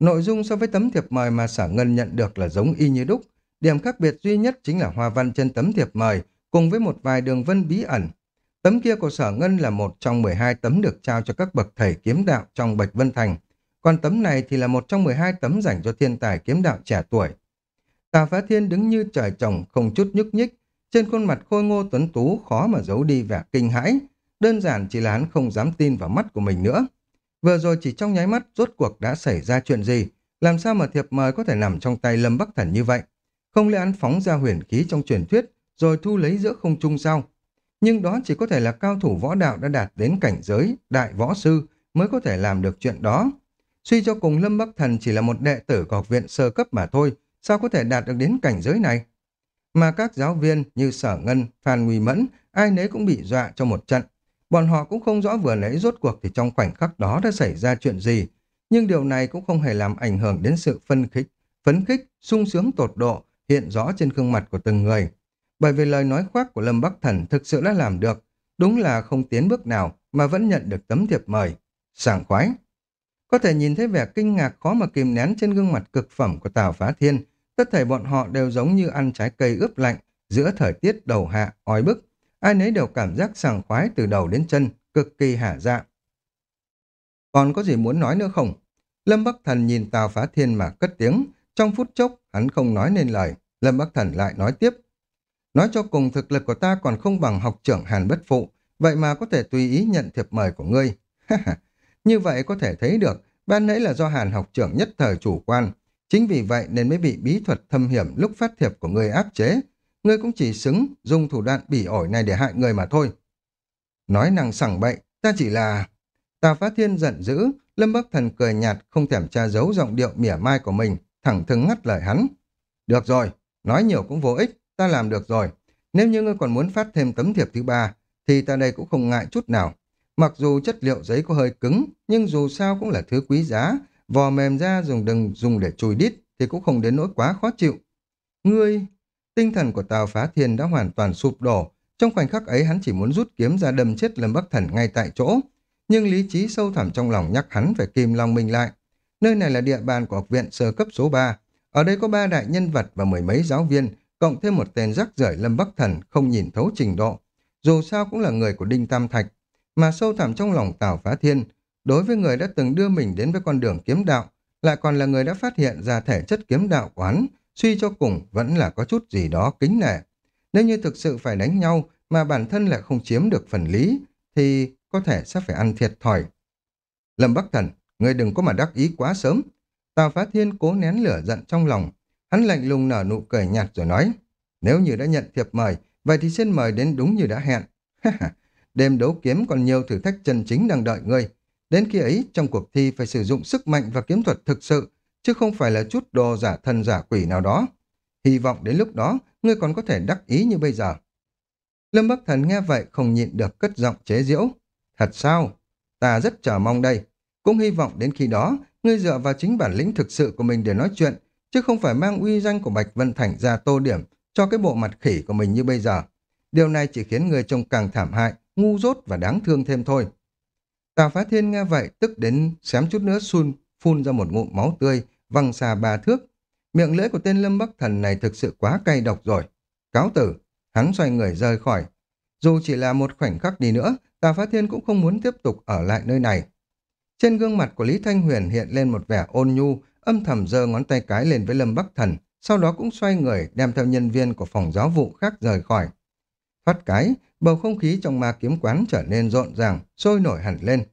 Nội dung so với tấm thiệp mời mà sở ngân nhận được là giống y như đúc. Điểm khác biệt duy nhất chính là hoa văn trên tấm thiệp mời cùng với một vài đường vân bí ẩn. Tấm kia của sở ngân là một trong 12 tấm được trao cho các bậc thầy kiếm đạo trong Bạch Vân Thành. Còn tấm này thì là một trong 12 tấm dành cho thiên tài kiếm đạo trẻ tuổi. Tà Phá Thiên đứng như trời trồng không chút nhúc nhích. Trên khuôn mặt khôi ngô tuấn tú khó mà giấu đi vẻ kinh hãi. Đơn giản chỉ là hắn không dám tin vào mắt của mình nữa. Vừa rồi chỉ trong nháy mắt rốt cuộc đã xảy ra chuyện gì? Làm sao mà thiệp mời có thể nằm trong tay Lâm Bắc Thần như vậy? Không lẽ hắn phóng ra huyền khí trong truyền thuyết rồi thu lấy giữa không trung sao? Nhưng đó chỉ có thể là cao thủ võ đạo đã đạt đến cảnh giới đại võ sư mới có thể làm được chuyện đó. Suy cho cùng Lâm Bắc Thần chỉ là một đệ tử của học viện sơ cấp mà thôi, sao có thể đạt được đến cảnh giới này? Mà các giáo viên như Sở Ngân, Phan Nguy Mẫn, ai nấy cũng bị dọa cho một trận. Bọn họ cũng không rõ vừa nãy rốt cuộc thì trong khoảnh khắc đó đã xảy ra chuyện gì. Nhưng điều này cũng không hề làm ảnh hưởng đến sự phân khích, phấn khích, sung sướng tột độ hiện rõ trên gương mặt của từng người. Bởi vì lời nói khoác của Lâm Bắc Thần thực sự đã làm được, đúng là không tiến bước nào mà vẫn nhận được tấm thiệp mời. Sảng khoái. Có thể nhìn thấy vẻ kinh ngạc khó mà kìm nén trên gương mặt cực phẩm của Tào Phá Thiên, tất thảy bọn họ đều giống như ăn trái cây ướp lạnh giữa thời tiết đầu hạ, oi bức. Ai nấy đều cảm giác sảng khoái từ đầu đến chân, cực kỳ hả dạ. Còn có gì muốn nói nữa không? Lâm Bắc Thần nhìn Tào Phá Thiên mà cất tiếng. Trong phút chốc, hắn không nói nên lời. Lâm Bắc Thần lại nói tiếp. Nói cho cùng thực lực của ta còn không bằng học trưởng Hàn Bất Phụ, vậy mà có thể tùy ý nhận thiệp mời của ngươi. Như vậy có thể thấy được, ban nãy là do Hàn học trưởng nhất thời chủ quan. Chính vì vậy nên mới bị bí thuật thâm hiểm lúc phát thiệp của ngươi áp chế. Ngươi cũng chỉ xứng dùng thủ đoạn bỉ ổi này để hại người mà thôi. Nói năng sẳng bậy, ta chỉ là... Tà Phá Thiên giận dữ, Lâm Bắc Thần cười nhạt không thèm tra giấu giọng điệu mỉa mai của mình, thẳng thừng ngắt lời hắn. Được rồi, nói nhiều cũng vô ích, ta làm được rồi. Nếu như ngươi còn muốn phát thêm tấm thiệp thứ ba, thì ta đây cũng không ngại chút nào. Mặc dù chất liệu giấy có hơi cứng, nhưng dù sao cũng là thứ quý giá, vò mềm ra dùng đừng dùng để chùi đít thì cũng không đến nỗi quá khó chịu. Ngươi, tinh thần của Tào Phá Thiên đã hoàn toàn sụp đổ. Trong khoảnh khắc ấy hắn chỉ muốn rút kiếm ra đâm chết Lâm Bắc Thần ngay tại chỗ. nhưng lý trí sâu thẳm trong lòng nhắc hắn phải kìm lòng mình lại. Nơi này là địa bàn của học viện sơ cấp số 3. Ở đây có ba đại nhân vật và mười mấy giáo viên, cộng thêm một tên rắc rưởi Lâm Bắc Thần không nhìn thấu trình độ. Dù sao cũng là người của Đinh Tam Thạch, mà sâu thẳm trong lòng Tào Phá Thiên, đối với người đã từng đưa mình đến với con đường kiếm đạo, lại còn là người đã phát hiện ra thể chất kiếm đạo của hắn, suy cho cùng vẫn là có chút gì đó kính nể. Nếu như thực sự phải đánh nhau mà bản thân lại không chiếm được phần lý, thì có thể sẽ phải ăn thiệt thòi. Lâm Bắc Thần, người đừng có mà đắc ý quá sớm. Tào Phá Thiên cố nén lửa giận trong lòng. Hắn lạnh lùng nở nụ cười nhạt rồi nói, nếu như đã nhận thiệp mời, vậy thì xin mời đến đúng như đã hẹn. Đêm đấu kiếm còn nhiều thử thách chân chính đang đợi ngươi. Đến khi ấy, trong cuộc thi phải sử dụng sức mạnh và kiếm thuật thực sự, chứ không phải là chút đồ giả thân giả quỷ nào đó. Hy vọng đến lúc đó, ngươi còn có thể đắc ý như bây giờ. Lâm Bắc Thần nghe vậy không nhịn được cất giọng chế giễu. Thật sao? Ta rất chờ mong đây. Cũng hy vọng đến khi đó, ngươi dựa vào chính bản lĩnh thực sự của mình để nói chuyện, chứ không phải mang uy danh của Bạch Vân Thành ra tô điểm cho cái bộ mặt khỉ của mình như bây giờ. Điều này chỉ khiến người trông càng thảm hại, ngu dốt và đáng thương thêm thôi. Tào Phá Thiên nghe vậy tức đến xém chút nữa xun phun ra một ngụm máu tươi, văng xa ba thước. Miệng lưỡi của tên Lâm Bắc Thần này thực sự quá cay độc rồi. Cáo tử, hắn xoay người rời khỏi. Dù chỉ là một khoảnh khắc đi nữa, tà Phá Thiên cũng không muốn tiếp tục ở lại nơi này. Trên gương mặt của Lý Thanh Huyền hiện lên một vẻ ôn nhu, âm thầm giơ ngón tay cái lên với Lâm Bắc Thần, sau đó cũng xoay người đem theo nhân viên của phòng giáo vụ khác rời khỏi. Phát cái, bầu không khí trong ma kiếm quán trở nên rộn ràng, sôi nổi hẳn lên.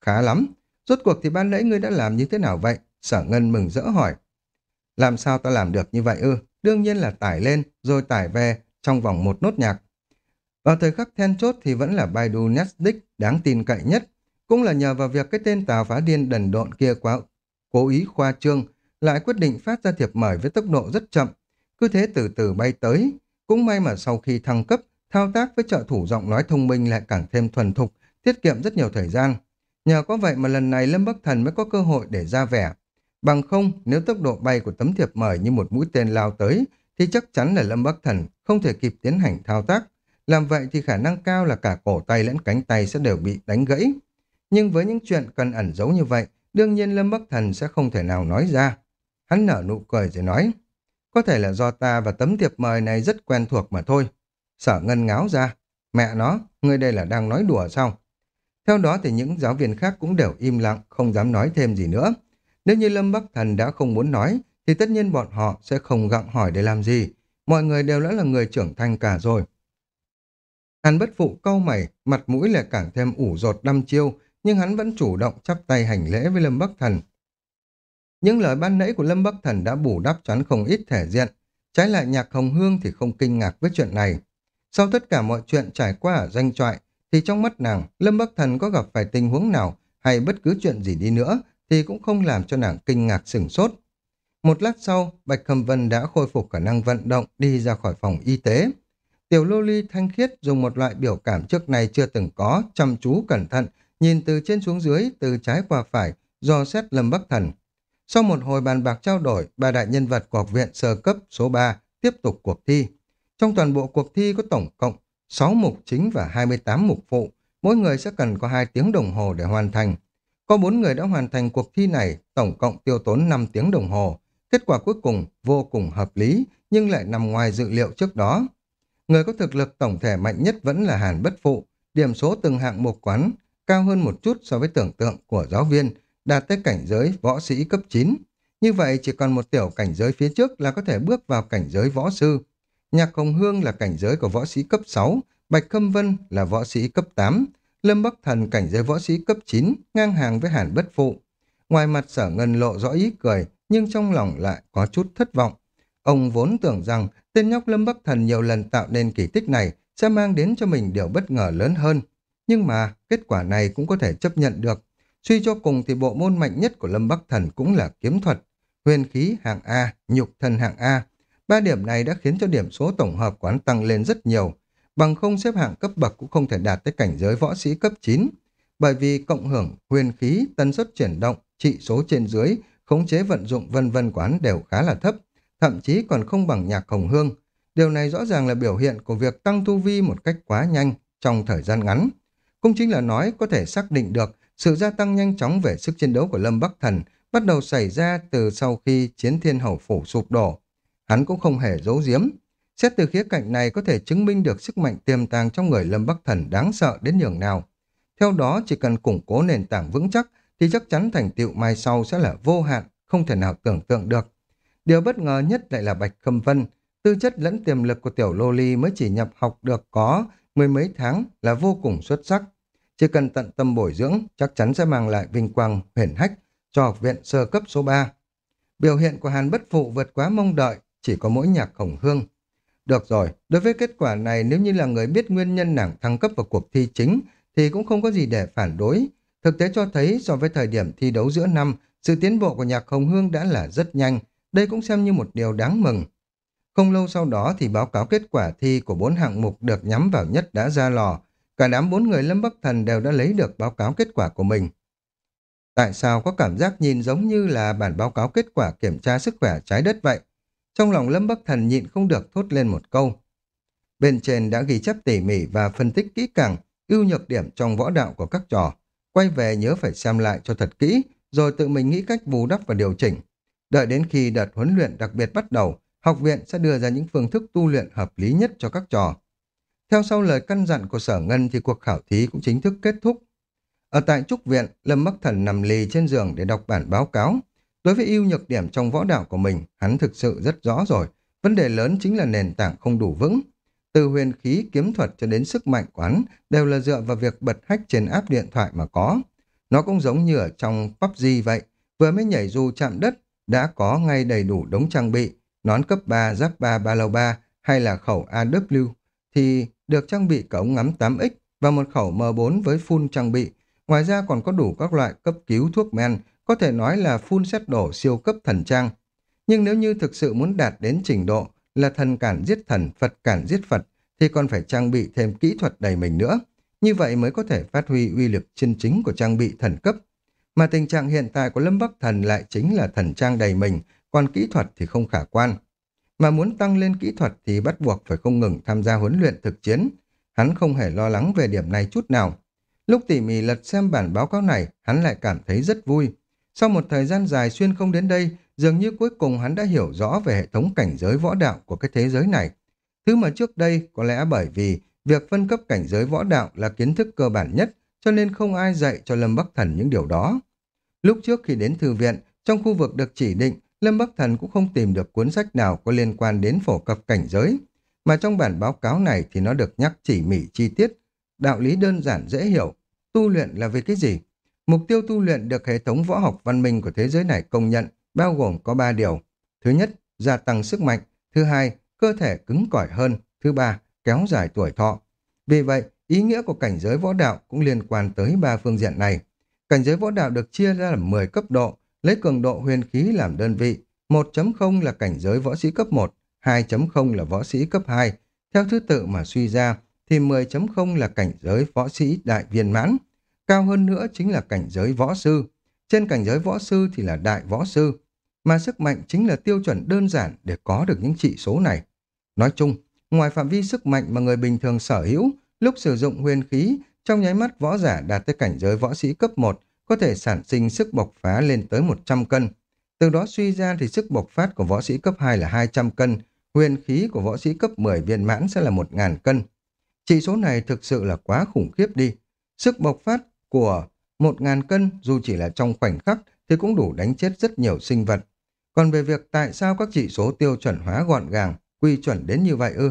Khá lắm, rốt cuộc thì ban nãy ngươi đã làm như thế nào vậy? Sở Ngân mừng rỡ hỏi. Làm sao ta làm được như vậy ư? Đương nhiên là tải lên, rồi tải về trong vòng một nốt nhạc. Vào thời khắc then chốt thì vẫn là Baidu Netflix đáng tin cậy nhất. Cũng là nhờ vào việc cái tên tào phá điên đần độn kia quá cố ý khoa trương, lại quyết định phát ra thiệp mời với tốc độ rất chậm. Cứ thế từ từ bay tới. Cũng may mà sau khi thăng cấp, thao tác với trợ thủ giọng nói thông minh lại càng thêm thuần thục, tiết kiệm rất nhiều thời gian. Nhờ có vậy mà lần này Lâm Bắc Thần mới có cơ hội để ra vẻ. Bằng không, nếu tốc độ bay của tấm thiệp mời như một mũi tên lao tới, thì chắc chắn là Lâm Bắc Thần không thể kịp tiến hành thao tác. Làm vậy thì khả năng cao là cả cổ tay lẫn cánh tay sẽ đều bị đánh gãy. Nhưng với những chuyện cần ẩn giấu như vậy, đương nhiên Lâm Bắc Thần sẽ không thể nào nói ra. Hắn nở nụ cười rồi nói, có thể là do ta và tấm thiệp mời này rất quen thuộc mà thôi. Sở ngân ngáo ra, mẹ nó, ngươi đây là đang nói đùa sao? Theo đó thì những giáo viên khác cũng đều im lặng, không dám nói thêm gì nữa. Nếu như Lâm Bắc Thần đã không muốn nói, thì tất nhiên bọn họ sẽ không gặng hỏi để làm gì. Mọi người đều đã là người trưởng thành cả rồi. Hàn bất phụ câu mày, mặt mũi lại càng thêm ủ rột đăm chiêu, nhưng hắn vẫn chủ động chắp tay hành lễ với Lâm Bắc Thần. Những lời ban nãy của Lâm Bắc Thần đã bù đắp choán không ít thể diện, trái lại nhạc hồng hương thì không kinh ngạc với chuyện này. Sau tất cả mọi chuyện trải qua ở doanh trại, thì trong mắt nàng, Lâm Bắc Thần có gặp phải tình huống nào hay bất cứ chuyện gì đi nữa thì cũng không làm cho nàng kinh ngạc sửng sốt. Một lát sau, Bạch Khâm Vân đã khôi phục khả năng vận động đi ra khỏi phòng y tế. Tiểu Lô Ly thanh khiết dùng một loại biểu cảm trước này chưa từng có, chăm chú cẩn thận, nhìn từ trên xuống dưới, từ trái qua phải, do xét Lâm Bắc Thần. Sau một hồi bàn bạc trao đổi, ba đại nhân vật của học viện sơ cấp số 3 tiếp tục cuộc thi. Trong toàn bộ cuộc thi có tổng cộng 6 mục chính và 28 mục phụ, mỗi người sẽ cần có 2 tiếng đồng hồ để hoàn thành. Có bốn người đã hoàn thành cuộc thi này, tổng cộng tiêu tốn 5 tiếng đồng hồ. Kết quả cuối cùng vô cùng hợp lý, nhưng lại nằm ngoài dự liệu trước đó. Người có thực lực tổng thể mạnh nhất vẫn là Hàn Bất Phụ, điểm số từng hạng một quán cao hơn một chút so với tưởng tượng của giáo viên, đạt tới cảnh giới võ sĩ cấp 9. Như vậy chỉ còn một tiểu cảnh giới phía trước là có thể bước vào cảnh giới võ sư. Nhạc Hồng Hương là cảnh giới của võ sĩ cấp 6, Bạch Khâm Vân là võ sĩ cấp 8, Lâm Bắc Thần cảnh giới võ sĩ cấp 9, ngang hàng với Hàn Bất Phụ. Ngoài mặt sở ngân lộ rõ ý cười, nhưng trong lòng lại có chút thất vọng. Ông vốn tưởng rằng tên nhóc Lâm Bắc Thần nhiều lần tạo nên kỳ tích này sẽ mang đến cho mình điều bất ngờ lớn hơn. Nhưng mà kết quả này cũng có thể chấp nhận được. Suy cho cùng thì bộ môn mạnh nhất của Lâm Bắc Thần cũng là kiếm thuật. Huyền khí hạng A, nhục thần hạng A. Ba điểm này đã khiến cho điểm số tổng hợp quán tăng lên rất nhiều. Bằng không xếp hạng cấp bậc cũng không thể đạt tới cảnh giới võ sĩ cấp 9. Bởi vì cộng hưởng, huyền khí, tần suất chuyển động, trị số trên dưới, khống chế vận dụng vân vân quán đều khá là thấp, thậm chí còn không bằng nhạc hồng hương. Điều này rõ ràng là biểu hiện của việc tăng tu vi một cách quá nhanh trong thời gian ngắn. Cũng chính là nói có thể xác định được sự gia tăng nhanh chóng về sức chiến đấu của Lâm Bắc Thần bắt đầu xảy ra từ sau khi chiến thiên hầu phủ sụp đổ. Hắn cũng không hề giấu giếm. Xét từ khía cạnh này có thể chứng minh được sức mạnh tiềm tàng trong người Lâm Bắc Thần đáng sợ đến nhường nào. Theo đó chỉ cần củng cố nền tảng vững chắc thì chắc chắn thành tựu mai sau sẽ là vô hạn, không thể nào tưởng tượng được. Điều bất ngờ nhất lại là Bạch Khâm Vân, tư chất lẫn tiềm lực của tiểu lô ly mới chỉ nhập học được có mười mấy tháng là vô cùng xuất sắc. Chỉ cần tận tâm bồi dưỡng, chắc chắn sẽ mang lại vinh quang huyền hách cho học viện sơ cấp số 3. Biểu hiện của Hàn Bất Phụ vượt quá mong đợi, chỉ có mỗi nhạc khổng hương. Được rồi, đối với kết quả này nếu như là người biết nguyên nhân nàng thăng cấp vào cuộc thi chính thì cũng không có gì để phản đối. Thực tế cho thấy so với thời điểm thi đấu giữa năm, sự tiến bộ của nhạc Hồng Hương đã là rất nhanh, đây cũng xem như một điều đáng mừng. Không lâu sau đó thì báo cáo kết quả thi của bốn hạng mục được nhắm vào nhất đã ra lò. Cả đám bốn người Lâm Bắc Thần đều đã lấy được báo cáo kết quả của mình. Tại sao có cảm giác nhìn giống như là bản báo cáo kết quả kiểm tra sức khỏe trái đất vậy? Trong lòng Lâm Bắc Thần nhịn không được thốt lên một câu. Bên trên đã ghi chép tỉ mỉ và phân tích kỹ càng ưu nhược điểm trong võ đạo của các trò. Quay về nhớ phải xem lại cho thật kỹ, rồi tự mình nghĩ cách bù đắp và điều chỉnh. Đợi đến khi đợt huấn luyện đặc biệt bắt đầu, học viện sẽ đưa ra những phương thức tu luyện hợp lý nhất cho các trò. Theo sau lời căn dặn của sở ngân thì cuộc khảo thí cũng chính thức kết thúc. Ở tại trúc viện, Lâm Bắc Thần nằm lì trên giường để đọc bản báo cáo. Đối với ưu nhược điểm trong võ đạo của mình, hắn thực sự rất rõ rồi. Vấn đề lớn chính là nền tảng không đủ vững. Từ huyền khí, kiếm thuật cho đến sức mạnh của hắn đều là dựa vào việc bật hách trên áp điện thoại mà có. Nó cũng giống như ở trong PUBG vậy, vừa mới nhảy dù chạm đất, đã có ngay đầy đủ đống trang bị, nón cấp 3, giáp 3, ba lô 3 hay là khẩu AW thì được trang bị cả ống ngắm 8X và một khẩu M4 với full trang bị. Ngoài ra còn có đủ các loại cấp cứu thuốc men, có thể nói là phun xét đổ siêu cấp thần trang. Nhưng nếu như thực sự muốn đạt đến trình độ là thần cản giết thần, Phật cản giết Phật, thì còn phải trang bị thêm kỹ thuật đầy mình nữa. Như vậy mới có thể phát huy uy lực chân chính của trang bị thần cấp. Mà tình trạng hiện tại của Lâm Bắc Thần lại chính là thần trang đầy mình, còn kỹ thuật thì không khả quan. Mà muốn tăng lên kỹ thuật thì bắt buộc phải không ngừng tham gia huấn luyện thực chiến. Hắn không hề lo lắng về điểm này chút nào. Lúc tỉ mỉ lật xem bản báo cáo này, hắn lại cảm thấy rất vui. Sau một thời gian dài xuyên không đến đây, dường như cuối cùng hắn đã hiểu rõ về hệ thống cảnh giới võ đạo của cái thế giới này. Thứ mà trước đây có lẽ bởi vì việc phân cấp cảnh giới võ đạo là kiến thức cơ bản nhất, cho nên không ai dạy cho Lâm Bắc Thần những điều đó. Lúc trước khi đến thư viện, trong khu vực được chỉ định, Lâm Bắc Thần cũng không tìm được cuốn sách nào có liên quan đến phổ cập cảnh giới. Mà trong bản báo cáo này thì nó được nhắc chỉ mỉ chi tiết, đạo lý đơn giản dễ hiểu. Tu luyện là về cái gì? Mục tiêu tu luyện được hệ thống võ học văn minh của thế giới này công nhận, bao gồm có ba điều. Thứ nhất, gia tăng sức mạnh. Thứ hai, cơ thể cứng cỏi hơn. Thứ ba, kéo dài tuổi thọ. Vì vậy, ý nghĩa của cảnh giới võ đạo cũng liên quan tới ba phương diện này. Cảnh giới võ đạo được chia ra làm 10 cấp độ, lấy cường độ huyền khí làm đơn vị. 1.0 là cảnh giới võ sĩ cấp 1, 2.0 là võ sĩ cấp 2. Theo thứ tự mà suy ra, thì 10.0 là cảnh giới võ sĩ đại viên mãn. Cao hơn nữa chính là cảnh giới võ sư. Trên cảnh giới võ sư thì là đại võ sư. Mà sức mạnh chính là tiêu chuẩn đơn giản để có được những trị số này. Nói chung, ngoài phạm vi sức mạnh mà người bình thường sở hữu, lúc sử dụng huyền khí, trong nháy mắt võ giả đạt tới cảnh giới võ sĩ cấp 1 có thể sản sinh sức bộc phá lên tới 100 cân. Từ đó suy ra thì sức bộc phát của võ sĩ cấp 2 là 200 cân, huyền khí của võ sĩ cấp 10 viên mãn sẽ là 1.000 cân. Chỉ số này thực sự là quá khủng khiếp đi. Sức bộc phát của một ngàn cân dù chỉ là trong khoảnh khắc thì cũng đủ đánh chết rất nhiều sinh vật. Còn về việc tại sao các chỉ số tiêu chuẩn hóa gọn gàng, quy chuẩn đến như vậy ư?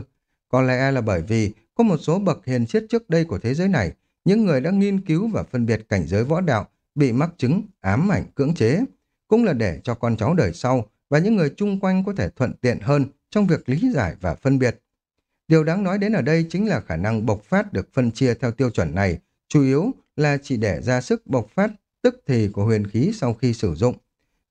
Có lẽ là bởi vì có một số bậc hiền triết trước đây của thế giới này, những người đã nghiên cứu và phân biệt cảnh giới võ đạo bị mắc chứng, ám ảnh, cưỡng chế, cũng là để cho con cháu đời sau và những người chung quanh có thể thuận tiện hơn trong việc lý giải và phân biệt. Điều đáng nói đến ở đây chính là khả năng bộc phát được phân chia theo tiêu chuẩn này, chủ yếu là chỉ để ra sức bộc phát tức thì của huyền khí sau khi sử dụng.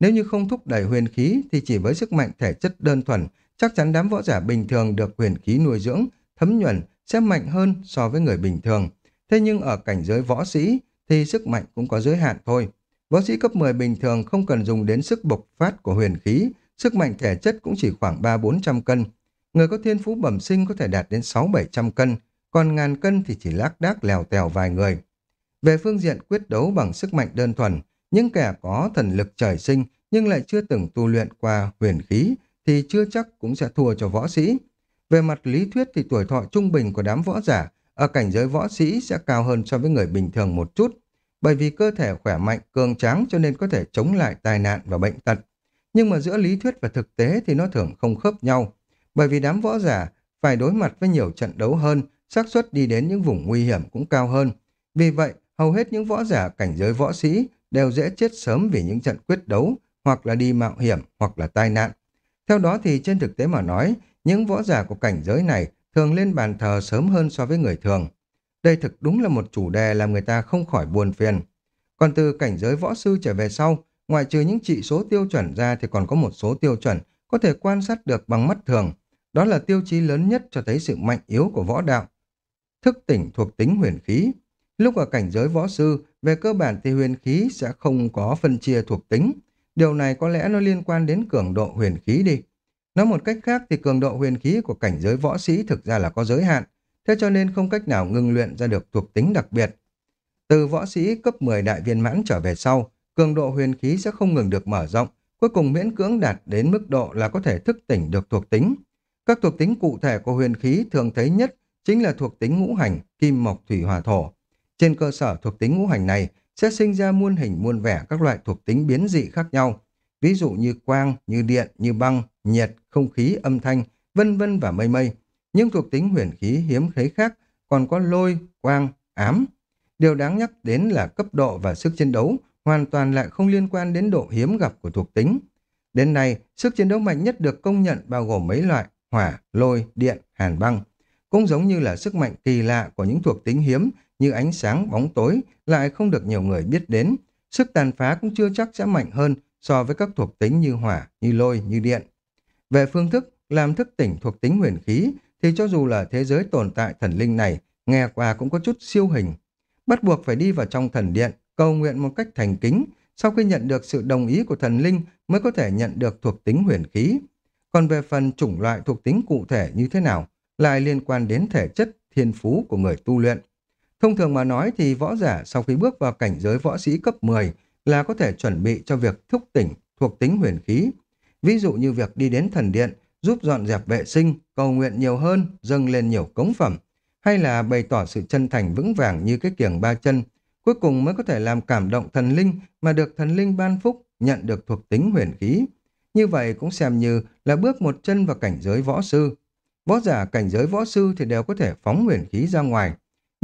Nếu như không thúc đẩy huyền khí thì chỉ với sức mạnh thể chất đơn thuần, chắc chắn đám võ giả bình thường được huyền khí nuôi dưỡng, thấm nhuần sẽ mạnh hơn so với người bình thường. Thế nhưng ở cảnh giới võ sĩ thì sức mạnh cũng có giới hạn thôi. Võ sĩ cấp 10 bình thường không cần dùng đến sức bộc phát của huyền khí, sức mạnh thể chất cũng chỉ khoảng 3-400 cân. Người có thiên phú bẩm sinh có thể đạt đến 6-700 cân, còn ngàn cân thì chỉ lác đác lèo tèo vài người. Về phương diện quyết đấu bằng sức mạnh đơn thuần, những kẻ có thần lực trời sinh nhưng lại chưa từng tu luyện qua huyền khí thì chưa chắc cũng sẽ thua cho võ sĩ. Về mặt lý thuyết thì tuổi thọ trung bình của đám võ giả ở cảnh giới võ sĩ sẽ cao hơn so với người bình thường một chút, bởi vì cơ thể khỏe mạnh, cường tráng cho nên có thể chống lại tai nạn và bệnh tật. Nhưng mà giữa lý thuyết và thực tế thì nó thường không khớp nhau, bởi vì đám võ giả phải đối mặt với nhiều trận đấu hơn, xác suất đi đến những vùng nguy hiểm cũng cao hơn. Vì vậy, hầu hết những võ giả cảnh giới võ sĩ đều dễ chết sớm vì những trận quyết đấu, hoặc là đi mạo hiểm, hoặc là tai nạn. Theo đó thì trên thực tế mà nói, những võ giả của cảnh giới này thường lên bàn thờ sớm hơn so với người thường. Đây thực đúng là một chủ đề làm người ta không khỏi buồn phiền. Còn từ cảnh giới võ sư trở về sau, ngoại trừ những trị số tiêu chuẩn ra thì còn có một số tiêu chuẩn có thể quan sát được bằng mắt thường. Đó là tiêu chí lớn nhất cho thấy sự mạnh yếu của võ đạo. Thức tỉnh thuộc tính huyền khí. Lúc ở cảnh giới võ sư, về cơ bản thì huyền khí sẽ không có phân chia thuộc tính. Điều này có lẽ nó liên quan đến cường độ huyền khí đi. Nói một cách khác thì cường độ huyền khí của cảnh giới võ sĩ thực ra là có giới hạn, thế cho nên không cách nào ngưng luyện ra được thuộc tính đặc biệt. Từ võ sĩ cấp 10 đại viên mãn trở về sau, cường độ huyền khí sẽ không ngừng được mở rộng, cuối cùng miễn cưỡng đạt đến mức độ là có thể thức tỉnh được thuộc tính. Các thuộc tính cụ thể của huyền khí thường thấy nhất chính là thuộc tính ngũ hành, kim mộc thủy hỏa thổ. Trên cơ sở thuộc tính ngũ hành này sẽ sinh ra muôn hình muôn vẻ các loại thuộc tính biến dị khác nhau, ví dụ như quang, như điện, như băng, nhiệt, không khí, âm thanh, vân vân và mây mây. Những thuộc tính huyền khí hiếm thấy khác còn có lôi, quang, ám. Điều đáng nhắc đến là cấp độ và sức chiến đấu hoàn toàn lại không liên quan đến độ hiếm gặp của thuộc tính. Đến nay, sức chiến đấu mạnh nhất được công nhận bao gồm mấy loại hỏa, lôi, điện, hàn băng. Cũng giống như là sức mạnh kỳ lạ của những thuộc tính hiếm như ánh sáng, bóng tối lại không được nhiều người biết đến. Sức tàn phá cũng chưa chắc sẽ mạnh hơn so với các thuộc tính như hỏa, như lôi, như điện. Về phương thức làm thức tỉnh thuộc tính huyền khí thì cho dù là thế giới tồn tại thần linh này, nghe qua cũng có chút siêu hình. Bắt buộc phải đi vào trong thần điện, cầu nguyện một cách thành kính, sau khi nhận được sự đồng ý của thần linh mới có thể nhận được thuộc tính huyền khí. Còn về phần chủng loại thuộc tính cụ thể như thế nào, lại liên quan đến thể chất, thiên phú của người tu luyện. Thông thường mà nói thì võ giả sau khi bước vào cảnh giới võ sĩ cấp 10 là có thể chuẩn bị cho việc thúc tỉnh thuộc tính huyền khí. Ví dụ như việc đi đến thần điện, giúp dọn dẹp vệ sinh, cầu nguyện nhiều hơn, dâng lên nhiều cống phẩm, hay là bày tỏ sự chân thành vững vàng như cái kiềng ba chân, cuối cùng mới có thể làm cảm động thần linh mà được thần linh ban phúc, nhận được thuộc tính huyền khí. Như vậy cũng xem như là bước một chân vào cảnh giới võ sư. Võ giả cảnh giới võ sư thì đều có thể phóng huyền khí ra ngoài,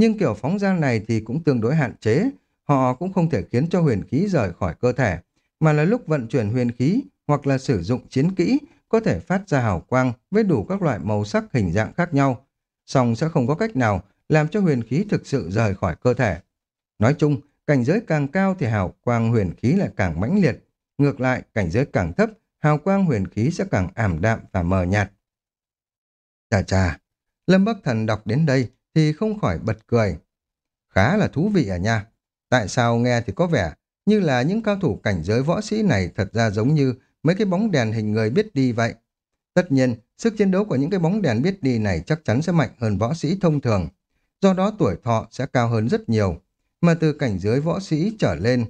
nhưng kiểu phóng ra này thì cũng tương đối hạn chế, họ cũng không thể khiến cho huyền khí rời khỏi cơ thể, mà là lúc vận chuyển huyền khí hoặc là sử dụng chiến kỹ có thể phát ra hào quang với đủ các loại màu sắc hình dạng khác nhau, song sẽ không có cách nào làm cho huyền khí thực sự rời khỏi cơ thể. Nói chung, cảnh giới càng cao thì hào quang huyền khí lại càng mãnh liệt, ngược lại cảnh giới càng thấp, hào quang huyền khí sẽ càng ảm đạm và mờ nhạt. Chà chà, Lâm Bắc Thần đọc đến đây thì không khỏi bật cười. Khá là thú vị à nha. Tại sao nghe thì có vẻ như là những cao thủ cảnh giới võ sĩ này thật ra giống như mấy cái bóng đèn hình người biết đi vậy. Tất nhiên, sức chiến đấu của những cái bóng đèn biết đi này chắc chắn sẽ mạnh hơn võ sĩ thông thường. Do đó tuổi thọ sẽ cao hơn rất nhiều. Mà từ cảnh giới võ sĩ trở lên,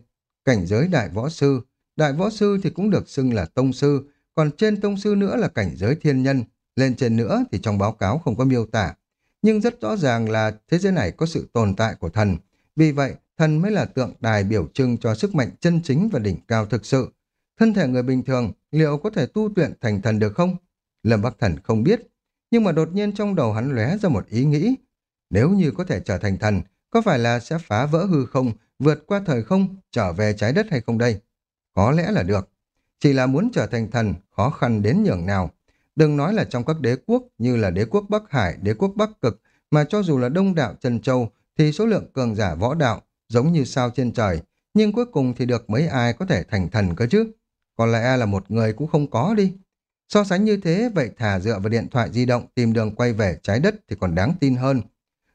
cảnh giới đại võ sư, đại võ sư thì cũng được xưng là tông sư, còn trên tông sư nữa là cảnh giới thiên nhân, lên trên nữa thì trong báo cáo không có miêu tả. Nhưng rất rõ ràng là thế giới này có sự tồn tại của thần. Vì vậy, thần mới là tượng đài biểu trưng cho sức mạnh chân chính và đỉnh cao thực sự. Thân thể người bình thường liệu có thể tu luyện thành thần được không? Lâm Bắc Thần không biết, nhưng mà đột nhiên trong đầu hắn lóe ra một ý nghĩ. Nếu như có thể trở thành thần, có phải là sẽ phá vỡ hư không, vượt qua thời không, trở về trái đất hay không đây? Có lẽ là được. Chỉ là muốn trở thành thần, khó khăn đến nhường nào. Đừng nói là trong các đế quốc như là đế quốc Bắc Hải, đế quốc Bắc Cực, mà cho dù là đông đạo Trần Châu thì số lượng cường giả võ đạo giống như sao trên trời, nhưng cuối cùng thì được mấy ai có thể thành thần cơ chứ. Còn lẽ là một người cũng không có đi. So sánh như thế, vậy thả dựa vào điện thoại di động tìm đường quay về trái đất thì còn đáng tin hơn.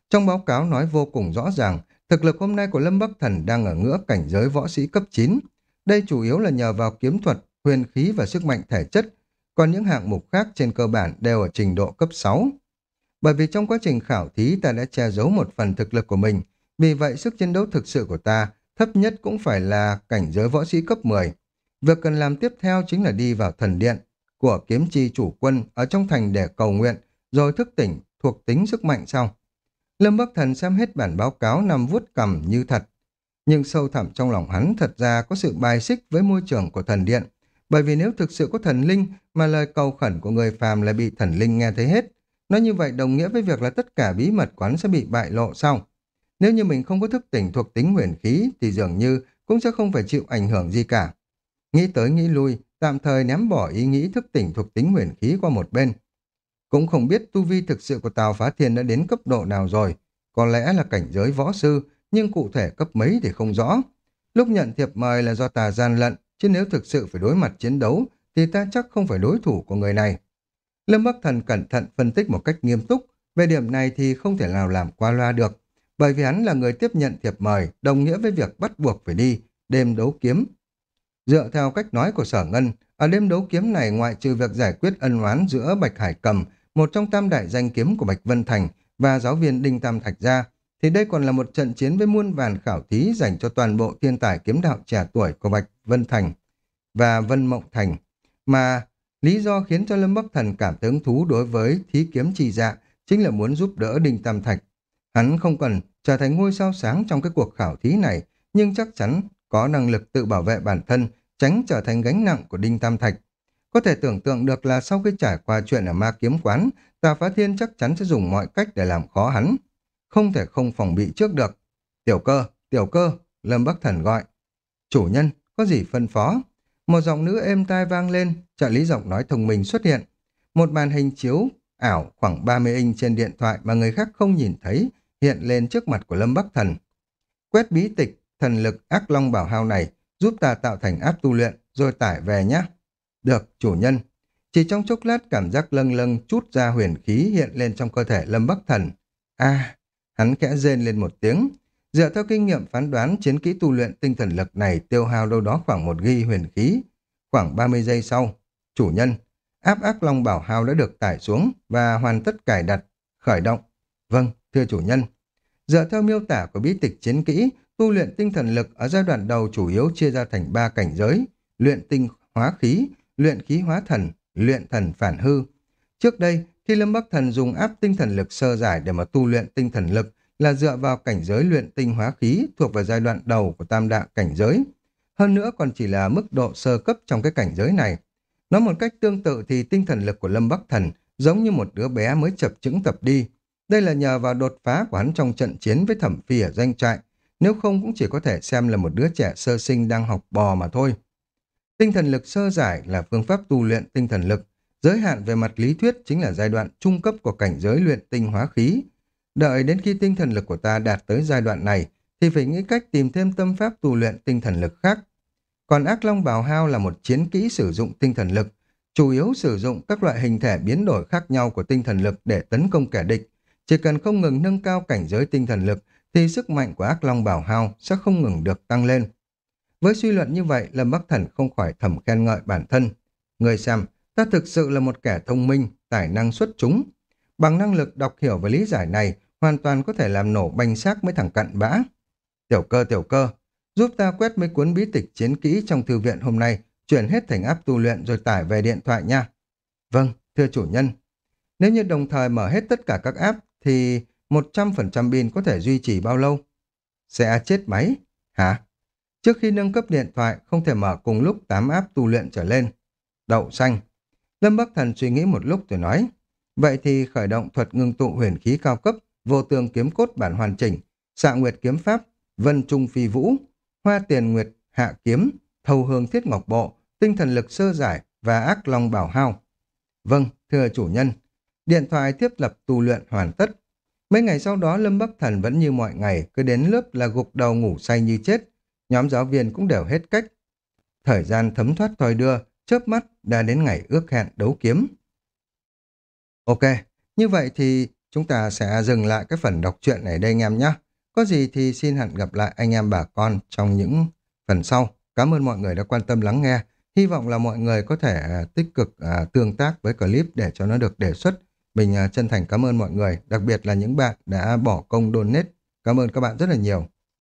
Trong báo cáo nói vô cùng rõ ràng, thực lực hôm nay của Lâm Bắc Thần đang ở ngưỡng cảnh giới võ sĩ cấp 9. Đây chủ yếu là nhờ vào kiếm thuật, huyền khí và sức mạnh thể chất, còn những hạng mục khác trên cơ bản đều ở trình độ cấp 6. Bởi vì trong quá trình khảo thí ta đã che giấu một phần thực lực của mình, Vì vậy sức chiến đấu thực sự của ta thấp nhất cũng phải là cảnh giới võ sĩ cấp 10. Việc cần làm tiếp theo chính là đi vào thần điện của kiếm chi chủ quân ở trong thành để cầu nguyện, rồi thức tỉnh thuộc tính sức mạnh sau. Lâm Bắc Thần xem hết bản báo cáo nằm vuốt cầm như thật. Nhưng sâu thẳm trong lòng hắn thật ra có sự bài xích với môi trường của thần điện. Bởi vì nếu thực sự có thần linh mà lời cầu khẩn của người phàm lại bị thần linh nghe thấy hết, nói như vậy đồng nghĩa với việc là tất cả bí mật quán sẽ bị bại lộ sau. Nếu như mình không có thức tỉnh thuộc tính huyền khí thì dường như cũng sẽ không phải chịu ảnh hưởng gì cả. Nghĩ tới nghĩ lui, tạm thời ném bỏ ý nghĩ thức tỉnh thuộc tính huyền khí qua một bên. Cũng không biết tu vi thực sự của Tào Phá Thiên đã đến cấp độ nào rồi. Có lẽ là cảnh giới võ sư, nhưng cụ thể cấp mấy thì không rõ. Lúc nhận thiệp mời là do tà gian lận, chứ nếu thực sự phải đối mặt chiến đấu, thì ta chắc không phải đối thủ của người này. Lâm Bắc Thần cẩn thận phân tích một cách nghiêm túc, về điểm này thì không thể nào làm qua loa được, bởi vì hắn là người tiếp nhận thiệp mời, đồng nghĩa với việc bắt buộc phải đi, đêm đấu kiếm. Dựa theo cách nói của Sở Ngân, ở đêm đấu kiếm này ngoại trừ việc giải quyết ân oán giữa Bạch Hải Cầm, một trong tam đại danh kiếm của Bạch Vân Thành và giáo viên Đinh Tam Thạch ra, thì đây còn là một trận chiến với muôn vàn khảo thí dành cho toàn bộ thiên tài kiếm đạo trẻ tuổi của Bạch Vân Thành và Vân Mộng Thành, mà lý do khiến cho Lâm Bắc Thần cảm thấy hứng thú đối với thí kiếm trì dạ chính là muốn giúp đỡ Đinh Tam Thạch. Hắn không cần trở thành ngôi sao sáng trong cái cuộc khảo thí này, nhưng chắc chắn có năng lực tự bảo vệ bản thân, tránh trở thành gánh nặng của Đinh Tam Thạch. Có thể tưởng tượng được là sau khi trải qua chuyện ở ma kiếm quán, Tà Phá Thiên chắc chắn sẽ dùng mọi cách để làm khó hắn. Không thể không phòng bị trước được. Tiểu cơ, tiểu cơ, Lâm Bắc Thần gọi. Chủ nhân, có gì phân phó? Một giọng nữ êm tai vang lên, trợ lý giọng nói thông minh xuất hiện. Một màn hình chiếu ảo khoảng 30 inch trên điện thoại mà người khác không nhìn thấy hiện lên trước mặt của Lâm Bắc Thần. Quét bí tịch, thần lực ác long bảo hao này giúp ta tạo thành áp tu luyện rồi tải về nhé. Được, chủ nhân. Chỉ trong chốc lát cảm giác lâng lâng chút ra huyền khí hiện lên trong cơ thể Lâm Bắc Thần. a hắn khẽ rên lên một tiếng. Dựa theo kinh nghiệm phán đoán chiến kỹ tu luyện tinh thần lực này tiêu hao đâu đó khoảng một ghi huyền khí. Khoảng 30 giây sau, chủ nhân, áp ác long bảo hao đã được tải xuống và hoàn tất cài đặt, khởi động. Vâng, thưa chủ nhân. Dựa theo miêu tả của bí tịch chiến kỹ, tu luyện tinh thần lực ở giai đoạn đầu chủ yếu chia ra thành ba cảnh giới, luyện tinh hóa khí, luyện khí hóa thần, luyện thần phản hư. Trước đây, khi Lâm Bắc Thần dùng áp tinh thần lực sơ giải để mà tu luyện tinh thần lực là dựa vào cảnh giới luyện tinh hóa khí thuộc vào giai đoạn đầu của tam đạo cảnh giới. Hơn nữa còn chỉ là mức độ sơ cấp trong cái cảnh giới này. Nói một cách tương tự thì tinh thần lực của Lâm Bắc Thần giống như một đứa bé mới chập chững tập đi. Đây là nhờ vào đột phá của hắn trong trận chiến với thẩm phi ở doanh trại. Nếu không cũng chỉ có thể xem là một đứa trẻ sơ sinh đang học bò mà thôi. Tinh thần lực sơ giải là phương pháp tu luyện tinh thần lực. Giới hạn về mặt lý thuyết chính là giai đoạn trung cấp của cảnh giới luyện tinh hóa khí. Đợi đến khi tinh thần lực của ta đạt tới giai đoạn này, thì phải nghĩ cách tìm thêm tâm pháp tu luyện tinh thần lực khác. Còn ác long bào hao là một chiến kỹ sử dụng tinh thần lực, chủ yếu sử dụng các loại hình thể biến đổi khác nhau của tinh thần lực để tấn công kẻ địch. Chỉ cần không ngừng nâng cao cảnh giới tinh thần lực, thì sức mạnh của ác long bảo hao sẽ không ngừng được tăng lên. Với suy luận như vậy, Lâm Bắc Thần không khỏi thầm khen ngợi bản thân. Người xem, ta thực sự là một kẻ thông minh, tài năng xuất chúng. Bằng năng lực đọc hiểu và lý giải này, hoàn toàn có thể làm nổ banh xác mấy thằng cặn bã. Tiểu cơ tiểu cơ, giúp ta quét mấy cuốn bí tịch chiến kỹ trong thư viện hôm nay, chuyển hết thành áp tu luyện rồi tải về điện thoại nha. Vâng, thưa chủ nhân. Nếu như đồng thời mở hết tất cả các app, thì 100% pin có thể duy trì bao lâu? Sẽ chết máy. Hả? Trước khi nâng cấp điện thoại, không thể mở cùng lúc 8 app tu luyện trở lên. Đậu xanh. Lâm Bắc Thần suy nghĩ một lúc rồi nói. Vậy thì khởi động thuật ngưng tụ huyền khí cao cấp, vô tường kiếm cốt bản hoàn chỉnh, xạ nguyệt kiếm pháp, vân trung phi vũ, hoa tiền nguyệt hạ kiếm, thầu hương thiết ngọc bộ, tinh thần lực sơ giải và ác long bảo hao. Vâng, thưa chủ nhân. Điện thoại thiết lập tu luyện hoàn tất. Mấy ngày sau đó Lâm Bắc Thần vẫn như mọi ngày, cứ đến lớp là gục đầu ngủ say như chết, nhóm giáo viên cũng đều hết cách. Thời gian thấm thoát thòi đưa, chớp mắt đã đến ngày ước hẹn đấu kiếm. Ok, như vậy thì chúng ta sẽ dừng lại cái phần đọc truyện này đây anh em nhé. Có gì thì xin hẹn gặp lại anh em bà con trong những phần sau. Cảm ơn mọi người đã quan tâm lắng nghe. Hy vọng là mọi người có thể à, tích cực à, tương tác với clip để cho nó được đề xuất. Mình à, chân thành cảm ơn mọi người, đặc biệt là những bạn đã bỏ công donate Cảm ơn các bạn rất là nhiều.